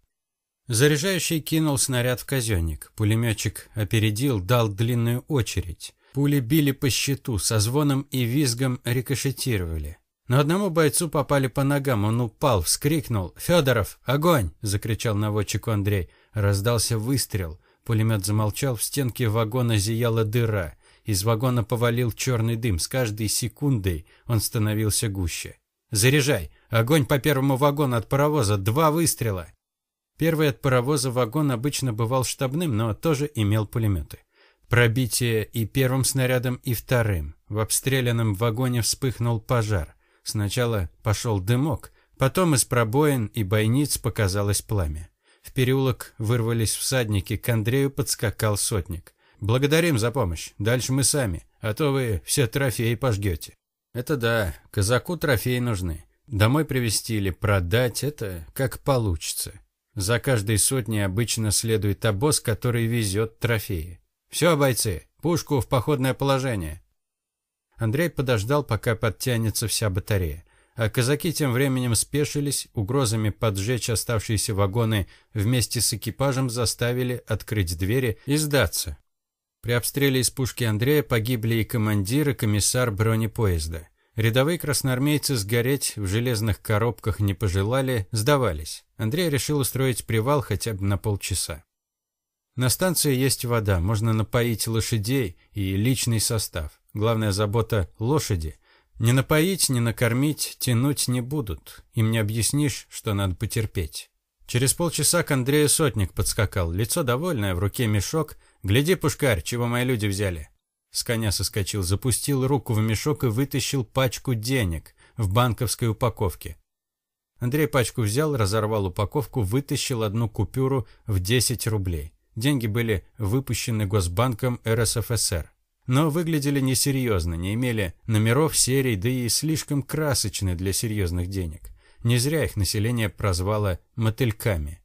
Заряжающий кинул снаряд в казенник. Пулеметчик опередил, дал длинную очередь. Пули били по щиту, со звоном и визгом рикошетировали. Но одному бойцу попали по ногам, он упал, вскрикнул. «Федоров, огонь!» – закричал наводчику Андрей. Раздался выстрел. Пулемет замолчал, в стенке вагона зияла дыра. Из вагона повалил черный дым. С каждой секундой он становился гуще. «Заряжай! Огонь по первому вагону от паровоза! Два выстрела!» Первый от паровоза вагон обычно бывал штабным, но тоже имел пулеметы. Пробитие и первым снарядом, и вторым. В обстрелянном вагоне вспыхнул пожар. Сначала пошел дымок, потом из пробоин и бойниц показалось пламя. В переулок вырвались всадники, к Андрею подскакал сотник. Благодарим за помощь. Дальше мы сами, а то вы все трофеи пожгете. Это да, казаку трофеи нужны. Домой привезти или продать – это как получится. За каждой сотней обычно следует обоз, который везет трофеи. Все, бойцы, пушку в походное положение. Андрей подождал, пока подтянется вся батарея. А казаки тем временем спешились, угрозами поджечь оставшиеся вагоны вместе с экипажем заставили открыть двери и сдаться. При обстреле из пушки Андрея погибли и командир, и комиссар бронепоезда. Рядовые красноармейцы сгореть в железных коробках не пожелали, сдавались. Андрей решил устроить привал хотя бы на полчаса. На станции есть вода, можно напоить лошадей и личный состав. Главная забота – лошади. Не напоить, не накормить, тянуть не будут. Им не объяснишь, что надо потерпеть. Через полчаса к Андрею сотник подскакал. Лицо довольное, в руке мешок. «Гляди, пушкарь, чего мои люди взяли?» С коня соскочил, запустил руку в мешок и вытащил пачку денег в банковской упаковке. Андрей пачку взял, разорвал упаковку, вытащил одну купюру в 10 рублей. Деньги были выпущены Госбанком РСФСР. Но выглядели несерьезно, не имели номеров, серий, да и слишком красочны для серьезных денег. Не зря их население прозвало «мотыльками».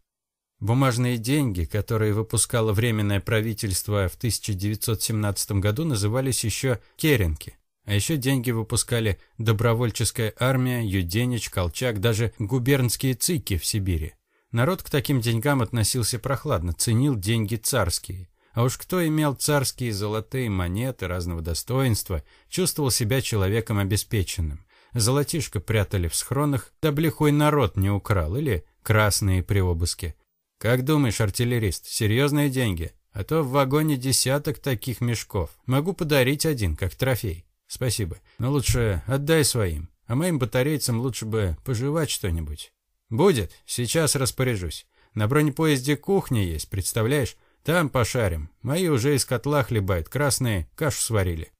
Бумажные деньги, которые выпускало Временное правительство в 1917 году, назывались еще керенки. А еще деньги выпускали добровольческая армия, Юденич, Колчак, даже губернские цики в Сибири. Народ к таким деньгам относился прохладно, ценил деньги царские. А уж кто имел царские золотые монеты разного достоинства, чувствовал себя человеком обеспеченным. Золотишко прятали в схронах, да блихой народ не украл, или красные при обыске. Как думаешь, артиллерист, серьезные деньги? А то в вагоне десяток таких мешков. Могу подарить один, как трофей. Спасибо. Но лучше отдай своим. А моим батарейцам лучше бы пожевать что-нибудь. Будет. Сейчас распоряжусь. На бронепоезде кухня есть, представляешь? Там пошарим. Мои уже из котла хлебают, красные кашу сварили.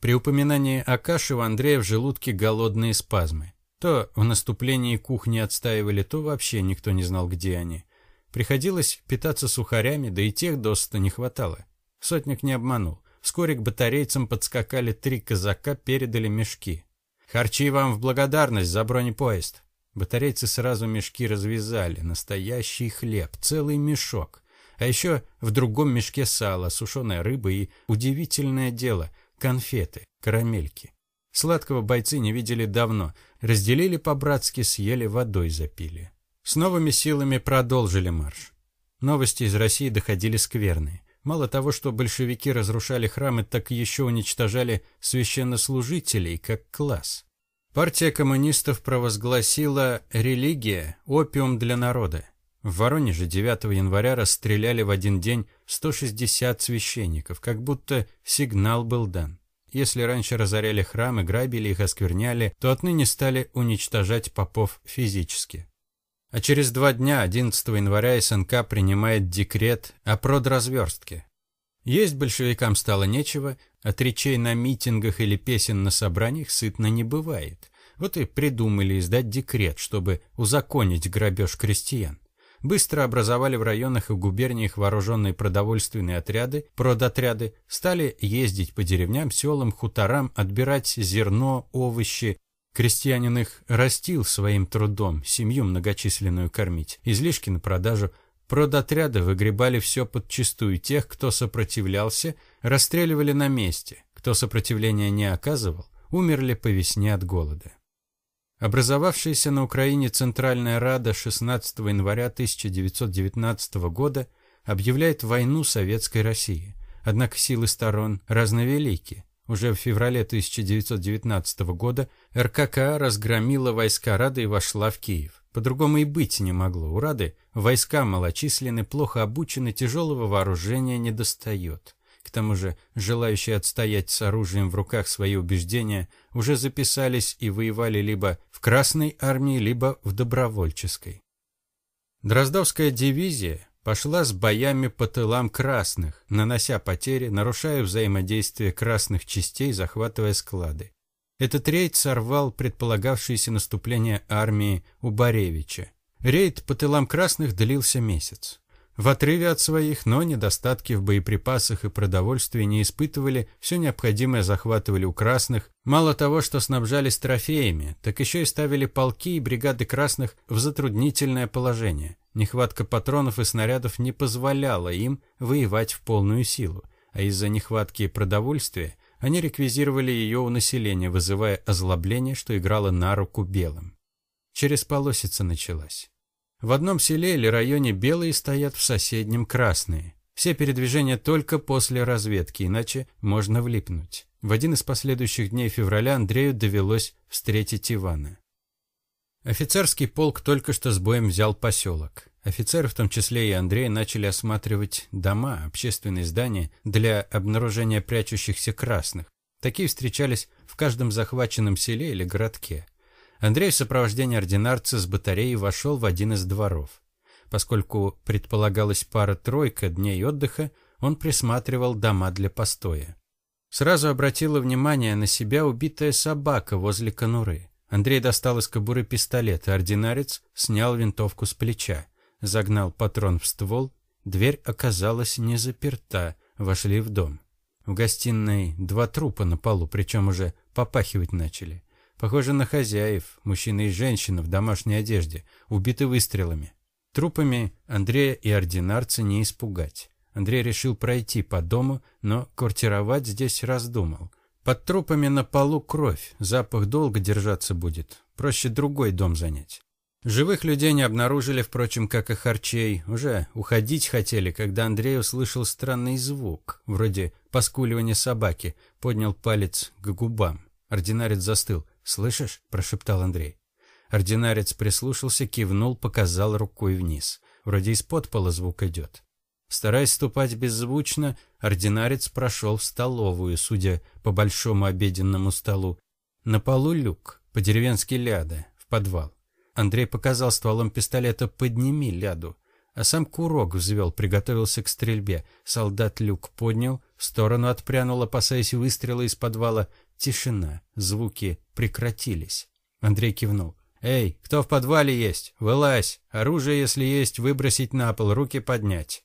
При упоминании о каше у Андрея в желудке голодные спазмы. То в наступлении кухни отстаивали, то вообще никто не знал, где они. Приходилось питаться сухарями, да и тех досыта не хватало. Сотник не обманул. Вскоре к батарейцам подскакали три казака, передали мешки. «Харчи вам в благодарность за бронепоезд!» Батарейцы сразу мешки развязали. Настоящий хлеб, целый мешок. А еще в другом мешке сало, сушеная рыба и, удивительное дело, конфеты, карамельки. Сладкого бойцы не видели давно. Разделили по-братски, съели, водой запили. С новыми силами продолжили марш. Новости из России доходили скверные. Мало того, что большевики разрушали храмы, так еще уничтожали священнослужителей как класс. Партия коммунистов провозгласила «религия – опиум для народа». В Воронеже 9 января расстреляли в один день 160 священников, как будто сигнал был дан. Если раньше разоряли храмы, грабили их, оскверняли, то отныне стали уничтожать попов физически. А через два дня, 11 января, СНК принимает декрет о продразверстке. Есть большевикам стало нечего, от речей на митингах или песен на собраниях сытно не бывает. Вот и придумали издать декрет, чтобы узаконить грабеж крестьян. Быстро образовали в районах и губерниях вооруженные продовольственные отряды, продотряды, стали ездить по деревням, селам, хуторам, отбирать зерно, овощи, Крестьянин их растил своим трудом, семью многочисленную кормить, излишки на продажу. Продотряды выгребали все подчистую. Тех, кто сопротивлялся, расстреливали на месте. Кто сопротивления не оказывал, умерли по весне от голода. Образовавшаяся на Украине Центральная Рада 16 января 1919 года объявляет войну Советской России. Однако силы сторон разновелики. Уже в феврале 1919 года РККА разгромила войска Рады и вошла в Киев. По-другому и быть не могло. У Рады войска малочисленны, плохо обучены, тяжелого вооружения не достает. К тому же желающие отстоять с оружием в руках свои убеждения уже записались и воевали либо в Красной армии, либо в добровольческой. Дроздовская дивизия пошла с боями по тылам красных, нанося потери, нарушая взаимодействие красных частей, захватывая склады. Этот рейд сорвал предполагавшееся наступление армии у Баревича. Рейд по тылам красных длился месяц. В отрыве от своих, но недостатки в боеприпасах и продовольствии не испытывали, все необходимое захватывали у красных. Мало того, что снабжались трофеями, так еще и ставили полки и бригады красных в затруднительное положение. Нехватка патронов и снарядов не позволяла им воевать в полную силу, а из-за нехватки продовольствия они реквизировали ее у населения, вызывая озлобление, что играло на руку белым. Через полосица началась. В одном селе или районе белые стоят, в соседнем красные. Все передвижения только после разведки, иначе можно влипнуть. В один из последующих дней февраля Андрею довелось встретить Ивана. Офицерский полк только что с боем взял поселок. Офицеры, в том числе и Андрей, начали осматривать дома, общественные здания для обнаружения прячущихся красных. Такие встречались в каждом захваченном селе или городке. Андрей в сопровождении ординарца с батареей вошел в один из дворов. Поскольку предполагалась пара-тройка дней отдыха, он присматривал дома для постоя. Сразу обратила внимание на себя убитая собака возле конуры. Андрей достал из кобуры пистолет, а ординарец снял винтовку с плеча, загнал патрон в ствол. Дверь оказалась не заперта, вошли в дом. В гостиной два трупа на полу, причем уже попахивать начали. Похоже на хозяев, мужчина и женщина в домашней одежде, убиты выстрелами. Трупами Андрея и ординарца не испугать. Андрей решил пройти по дому, но квартировать здесь раздумал – под трупами на полу кровь, запах долго держаться будет. Проще другой дом занять. Живых людей не обнаружили, впрочем, как и харчей. Уже уходить хотели, когда Андрей услышал странный звук, вроде поскуливания собаки, поднял палец к губам. Ординарец застыл. «Слышишь?» – прошептал Андрей. Ординарец прислушался, кивнул, показал рукой вниз. Вроде из-под пола звук идет. Стараясь ступать беззвучно, ординарец прошел в столовую, судя по большому обеденному столу. На полу люк, по-деревенски ляда, в подвал. Андрей показал стволом пистолета «подними ляду», а сам курок взвел, приготовился к стрельбе. Солдат люк поднял, в сторону отпрянул, опасаясь выстрела из подвала. Тишина, звуки прекратились. Андрей кивнул. «Эй, кто в подвале есть? Вылазь! Оружие, если есть, выбросить на пол, руки поднять!»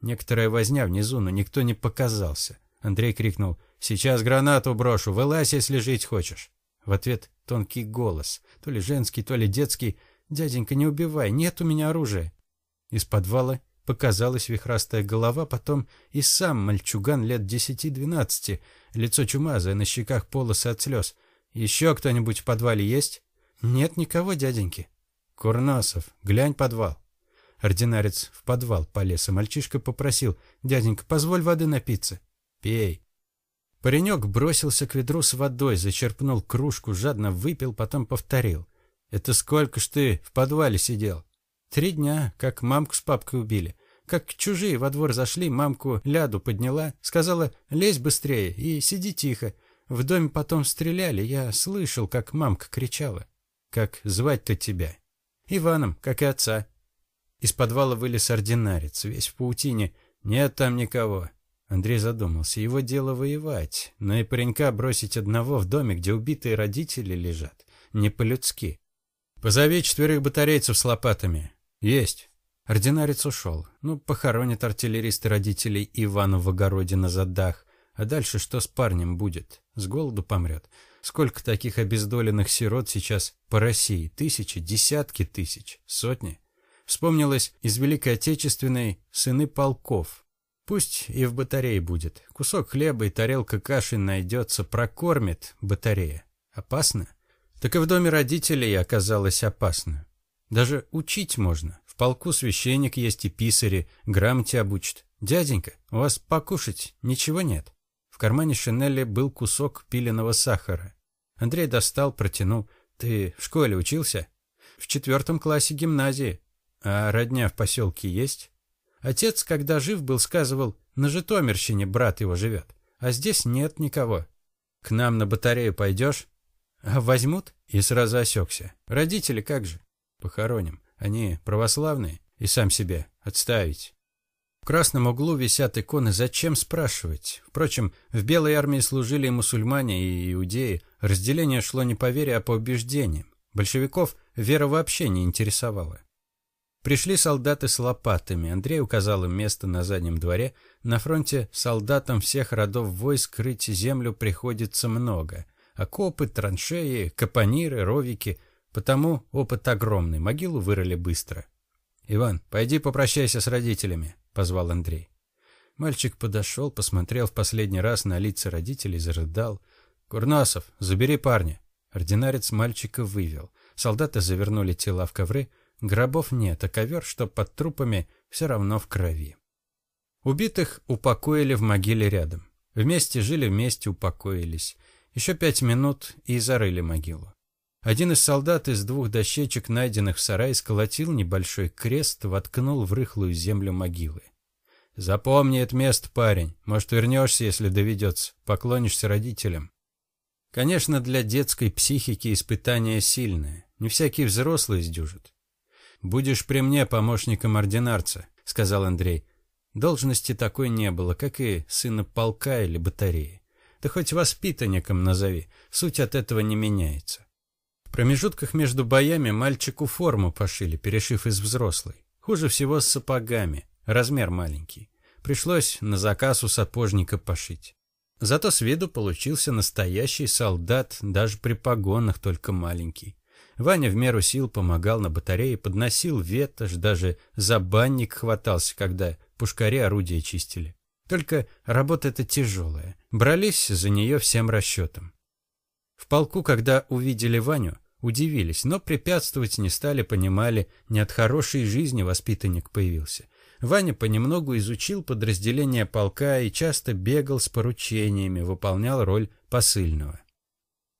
Некоторая возня внизу, но никто не показался. Андрей крикнул «Сейчас гранату брошу, вылазь, если жить хочешь!» В ответ тонкий голос, то ли женский, то ли детский «Дяденька, не убивай, нет у меня оружия!» Из подвала показалась вихрастая голова, потом и сам мальчуган лет десяти-двенадцати, лицо чумазое, на щеках полосы от слез. «Еще кто-нибудь в подвале есть?» «Нет никого, дяденьки». «Курносов, глянь подвал». Ординарец в подвал полез, а мальчишка попросил, «Дяденька, позволь воды напиться». «Пей». Паренек бросился к ведру с водой, зачерпнул кружку, жадно выпил, потом повторил. «Это сколько ж ты в подвале сидел?» «Три дня, как мамку с папкой убили. Как чужие во двор зашли, мамку ляду подняла, сказала, лезь быстрее и сиди тихо. В доме потом стреляли, я слышал, как мамка кричала. Как звать-то тебя?» «Иваном, как и отца». Из подвала вылез ординарец, весь в паутине. «Нет там никого». Андрей задумался. Его дело воевать, но и паренька бросить одного в доме, где убитые родители лежат. Не по-людски. «Позови четверых батарейцев с лопатами». «Есть». Ординарец ушел. Ну, похоронят артиллеристы родителей Ивана в огороде на задах. А дальше что с парнем будет? С голоду помрет. Сколько таких обездоленных сирот сейчас по России? Тысячи, десятки тысяч, сотни. Вспомнилось из Великой Отечественной сыны полков. Пусть и в батарее будет. Кусок хлеба и тарелка каши найдется, прокормит батарея. Опасно? Так и в доме родителей оказалось опасно. Даже учить можно. В полку священник есть и писари, грамоте обучат. Дяденька, у вас покушать ничего нет? В кармане шинели был кусок пиленого сахара. Андрей достал, протянул. Ты в школе учился? В четвертом классе гимназии. А родня в поселке есть? Отец, когда жив был, сказывал, на Житомирщине брат его живет. А здесь нет никого. К нам на батарею пойдешь? А возьмут? И сразу осекся. Родители как же? Похороним. Они православные. И сам себе отставить. В красном углу висят иконы. Зачем спрашивать? Впрочем, в белой армии служили и мусульмане, и иудеи. Разделение шло не по вере, а по убеждениям. Большевиков вера вообще не интересовала. Пришли солдаты с лопатами. Андрей указал им место на заднем дворе. На фронте солдатам всех родов войск крыть землю приходится много. Окопы, траншеи, капониры, ровики. Потому опыт огромный. Могилу вырыли быстро. «Иван, пойди попрощайся с родителями», — позвал Андрей. Мальчик подошел, посмотрел в последний раз на лица родителей, зарыдал. «Курносов, забери парня». Ординарец мальчика вывел. Солдаты завернули тела в ковры. Гробов нет, а ковер, что под трупами, все равно в крови. Убитых упокоили в могиле рядом. Вместе жили, вместе упокоились. Еще пять минут и зарыли могилу. Один из солдат из двух дощечек, найденных в сарае, сколотил небольшой крест, воткнул в рыхлую землю могилы. «Запомни это место, парень. Может, вернешься, если доведется. Поклонишься родителям». Конечно, для детской психики испытание сильное. Не всякий взрослый сдюжит. «Будешь при мне помощником ординарца», — сказал Андрей. Должности такой не было, как и сына полка или батареи. Да хоть воспитанником назови, суть от этого не меняется. Промежутках между боями мальчику форму пошили, перешив из взрослой. Хуже всего с сапогами, размер маленький. Пришлось на заказ у сапожника пошить. Зато с виду получился настоящий солдат, даже при погонах только маленький. Ваня в меру сил помогал на батарее, подносил ветошь, даже за банник хватался, когда пушкари орудия чистили. Только работа эта тяжелая. Брались за нее всем расчетом. В полку, когда увидели Ваню, удивились, но препятствовать не стали, понимали, не от хорошей жизни воспитанник появился. Ваня понемногу изучил подразделение полка и часто бегал с поручениями, выполнял роль посыльного.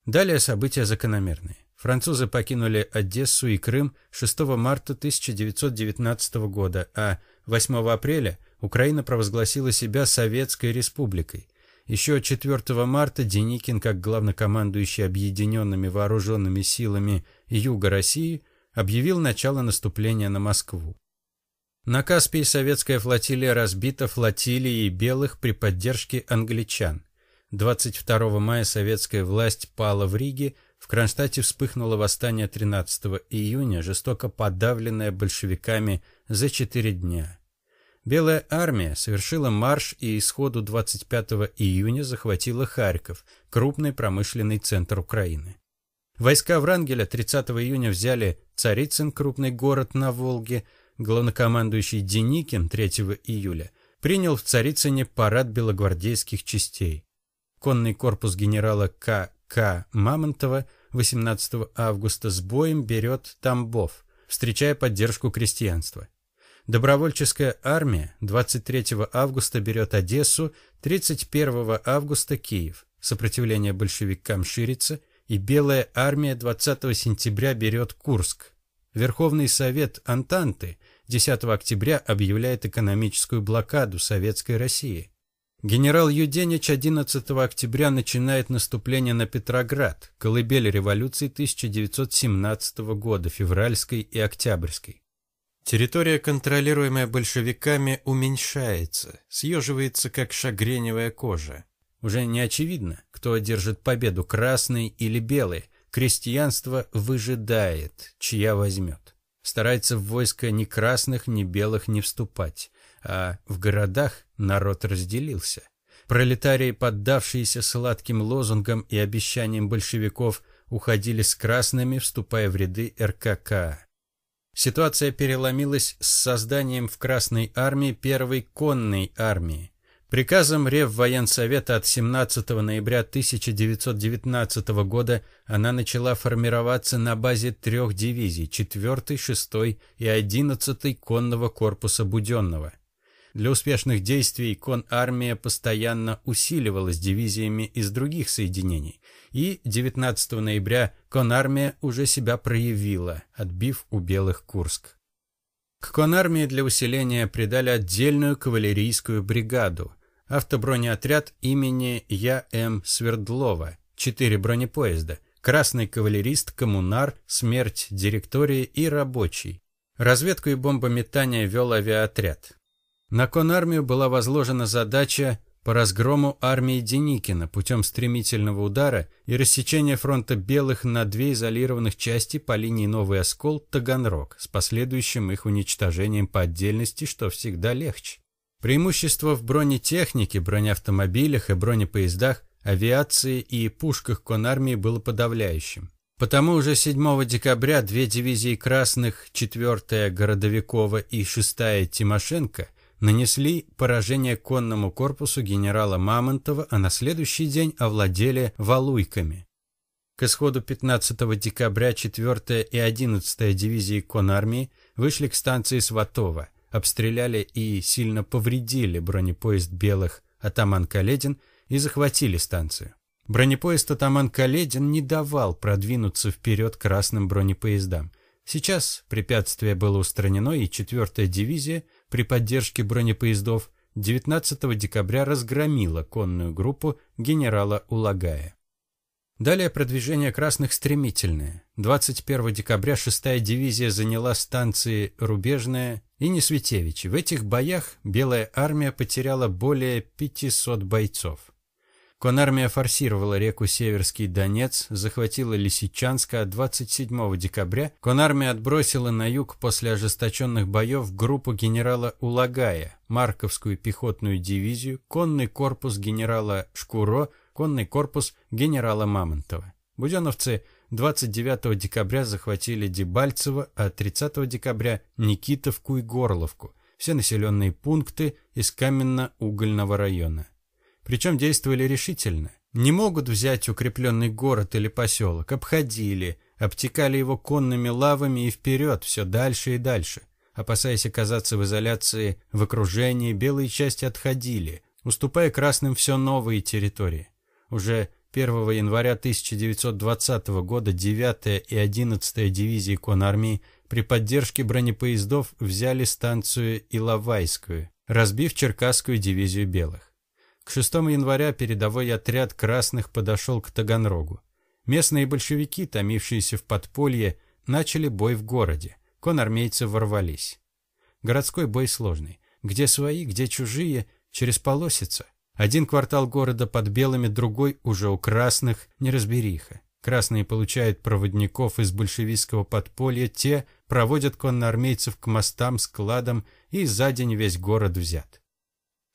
Далее события закономерные. Французы покинули Одессу и Крым 6 марта 1919 года, а 8 апреля Украина провозгласила себя Советской Республикой. Еще 4 марта Деникин, как главнокомандующий объединенными вооруженными силами Юга России, объявил начало наступления на Москву. На Каспии советская флотилия разбита флотилией белых при поддержке англичан. 22 мая советская власть пала в Риге, в Кронштадте вспыхнуло восстание 13 июня, жестоко подавленное большевиками за четыре дня. Белая армия совершила марш и исходу 25 июня захватила Харьков, крупный промышленный центр Украины. Войска Врангеля 30 июня взяли Царицын, крупный город на Волге, главнокомандующий Деникин 3 июля принял в Царицыне парад белогвардейских частей. Конный корпус генерала К. К. Мамонтова 18 августа с боем берет Тамбов, встречая поддержку крестьянства. Добровольческая армия 23 августа берет Одессу, 31 августа Киев. Сопротивление большевикам ширится, и Белая армия 20 сентября берет Курск. Верховный совет Антанты 10 октября объявляет экономическую блокаду Советской России. Генерал Юденич 11 октября начинает наступление на Петроград, колыбель революции 1917 года, февральской и октябрьской. Территория, контролируемая большевиками, уменьшается, съеживается, как шагреневая кожа. Уже не очевидно, кто одержит победу, красный или белый. Крестьянство выжидает, чья возьмет старается в войско ни красных, ни белых не вступать, а в городах народ разделился. Пролетарии, поддавшиеся сладким лозунгам и обещаниям большевиков, уходили с красными, вступая в ряды РКК. Ситуация переломилась с созданием в Красной армии первой конной армии. Приказом Реввоенсовета от 17 ноября 1919 года она начала формироваться на базе трех дивизий 4, 6 и 11 конного корпуса Буденного. Для успешных действий конармия постоянно усиливалась дивизиями из других соединений, и 19 ноября конармия уже себя проявила, отбив у белых Курск. К конармии для усиления придали отдельную кавалерийскую бригаду – автобронеотряд имени Я.М. Свердлова, четыре бронепоезда, красный кавалерист, коммунар, смерть директории и рабочий. Разведку и бомбометание вел авиаотряд. На конармию была возложена задача по разгрому армии Деникина путем стремительного удара и рассечения фронта белых на две изолированных части по линии Новый Оскол Таганрог с последующим их уничтожением по отдельности, что всегда легче. Преимущество в бронетехнике, бронеавтомобилях и бронепоездах, авиации и пушках конармии было подавляющим. Потому уже 7 декабря две дивизии красных, 4-я Городовикова и 6-я Тимошенко нанесли поражение конному корпусу генерала Мамонтова, а на следующий день овладели Валуйками. К исходу 15 декабря 4-я и 11-я дивизии конармии вышли к станции Сватово обстреляли и сильно повредили бронепоезд белых «Атаман Каледин» и захватили станцию. Бронепоезд «Атаман Каледин» не давал продвинуться вперед красным бронепоездам. Сейчас препятствие было устранено, и 4-я дивизия при поддержке бронепоездов 19 декабря разгромила конную группу генерала Улагая. Далее продвижение красных стремительное. 21 декабря 6-я дивизия заняла станции Рубежная и Несветевичи. В этих боях Белая армия потеряла более 500 бойцов. Конармия форсировала реку Северский Донец, захватила Лисичанск, а 27 декабря Конармия отбросила на юг после ожесточенных боев группу генерала Улагая, Марковскую пехотную дивизию, конный корпус генерала Шкуро, конный корпус генерала Мамонтова. Буденовцы 29 декабря захватили Дебальцево, а 30 декабря Никитовку и Горловку, все населенные пункты из каменно-угольного района. Причем действовали решительно. Не могут взять укрепленный город или поселок, обходили, обтекали его конными лавами и вперед, все дальше и дальше. Опасаясь оказаться в изоляции, в окружении, белые части отходили, уступая красным все новые территории. Уже 1 января 1920 года 9-я и 11-я дивизии конармии при поддержке бронепоездов взяли станцию Иловайскую, разбив Черкасскую дивизию белых. К 6 января передовой отряд красных подошел к Таганрогу. Местные большевики, томившиеся в подполье, начали бой в городе. Конармейцы ворвались. Городской бой сложный. Где свои, где чужие, через полосица. Один квартал города под белыми, другой уже у красных, неразбериха. Красные получают проводников из большевистского подполья, те проводят конноармейцев к мостам, складам, и за день весь город взят.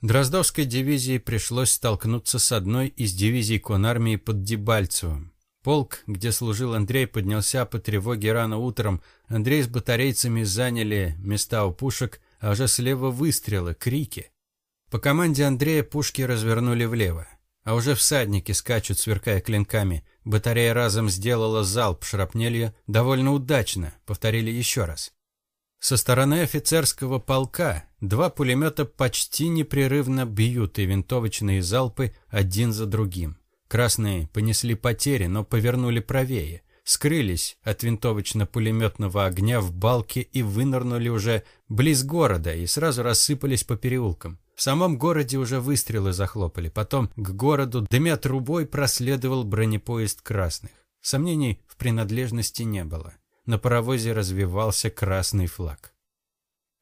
Дроздовской дивизии пришлось столкнуться с одной из дивизий конармии под Дебальцевым. Полк, где служил Андрей, поднялся по тревоге рано утром. Андрей с батарейцами заняли места у пушек, а уже слева выстрелы, крики. По команде Андрея пушки развернули влево, а уже всадники скачут, сверкая клинками. Батарея разом сделала залп шрапнелью довольно удачно, повторили еще раз. Со стороны офицерского полка два пулемета почти непрерывно бьют и винтовочные залпы один за другим. Красные понесли потери, но повернули правее, скрылись от винтовочно-пулеметного огня в балке и вынырнули уже близ города и сразу рассыпались по переулкам. В самом городе уже выстрелы захлопали. Потом к городу, дымя трубой, проследовал бронепоезд красных. Сомнений в принадлежности не было. На паровозе развивался красный флаг.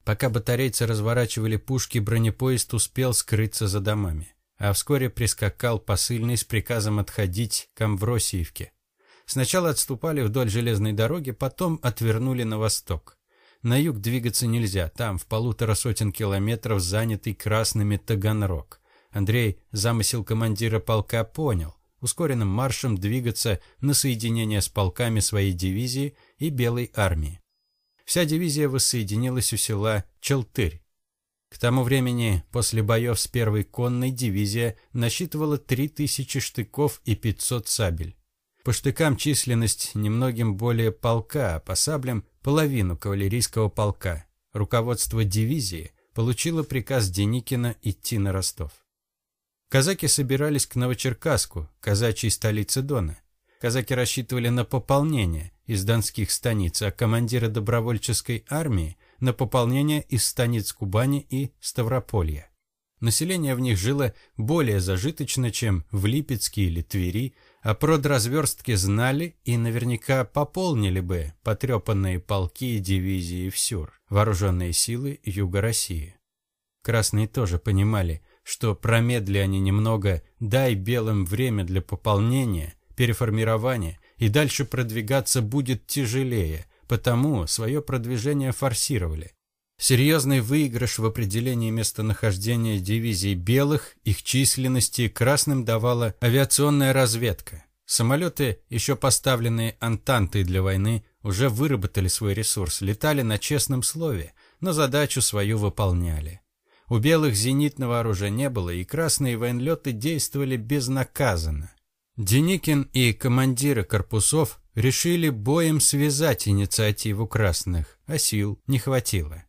Пока батарейцы разворачивали пушки, бронепоезд успел скрыться за домами. А вскоре прискакал посыльный с приказом отходить к Амвросиевке. Сначала отступали вдоль железной дороги, потом отвернули на восток. На юг двигаться нельзя, там в полутора сотен километров занятый красными Таганрог. Андрей замысел командира полка понял. Ускоренным маршем двигаться на соединение с полками своей дивизии и Белой армии. Вся дивизия воссоединилась у села Челтырь. К тому времени, после боев с первой конной, дивизия насчитывала 3000 штыков и 500 сабель. По штыкам численность немногим более полка, а по саблям половину кавалерийского полка. Руководство дивизии получило приказ Деникина идти на Ростов. Казаки собирались к Новочеркасску, казачьей столице Дона. Казаки рассчитывали на пополнение из донских станиц, а командиры добровольческой армии на пополнение из станиц Кубани и Ставрополья. Население в них жило более зажиточно, чем в Липецке или Твери, а продразверстки знали и наверняка пополнили бы потрепанные полки и дивизии в Сюр, вооруженные силы Юга России. Красные тоже понимали, что промедли они немного, дай белым время для пополнения, переформирования, и дальше продвигаться будет тяжелее, потому свое продвижение форсировали. Серьезный выигрыш в определении местонахождения дивизий белых, их численности красным давала авиационная разведка. Самолеты, еще поставленные Антантой для войны, уже выработали свой ресурс, летали на честном слове, но задачу свою выполняли. У белых зенитного оружия не было, и красные военлеты действовали безнаказанно. Деникин и командиры корпусов решили боем связать инициативу красных, а сил не хватило.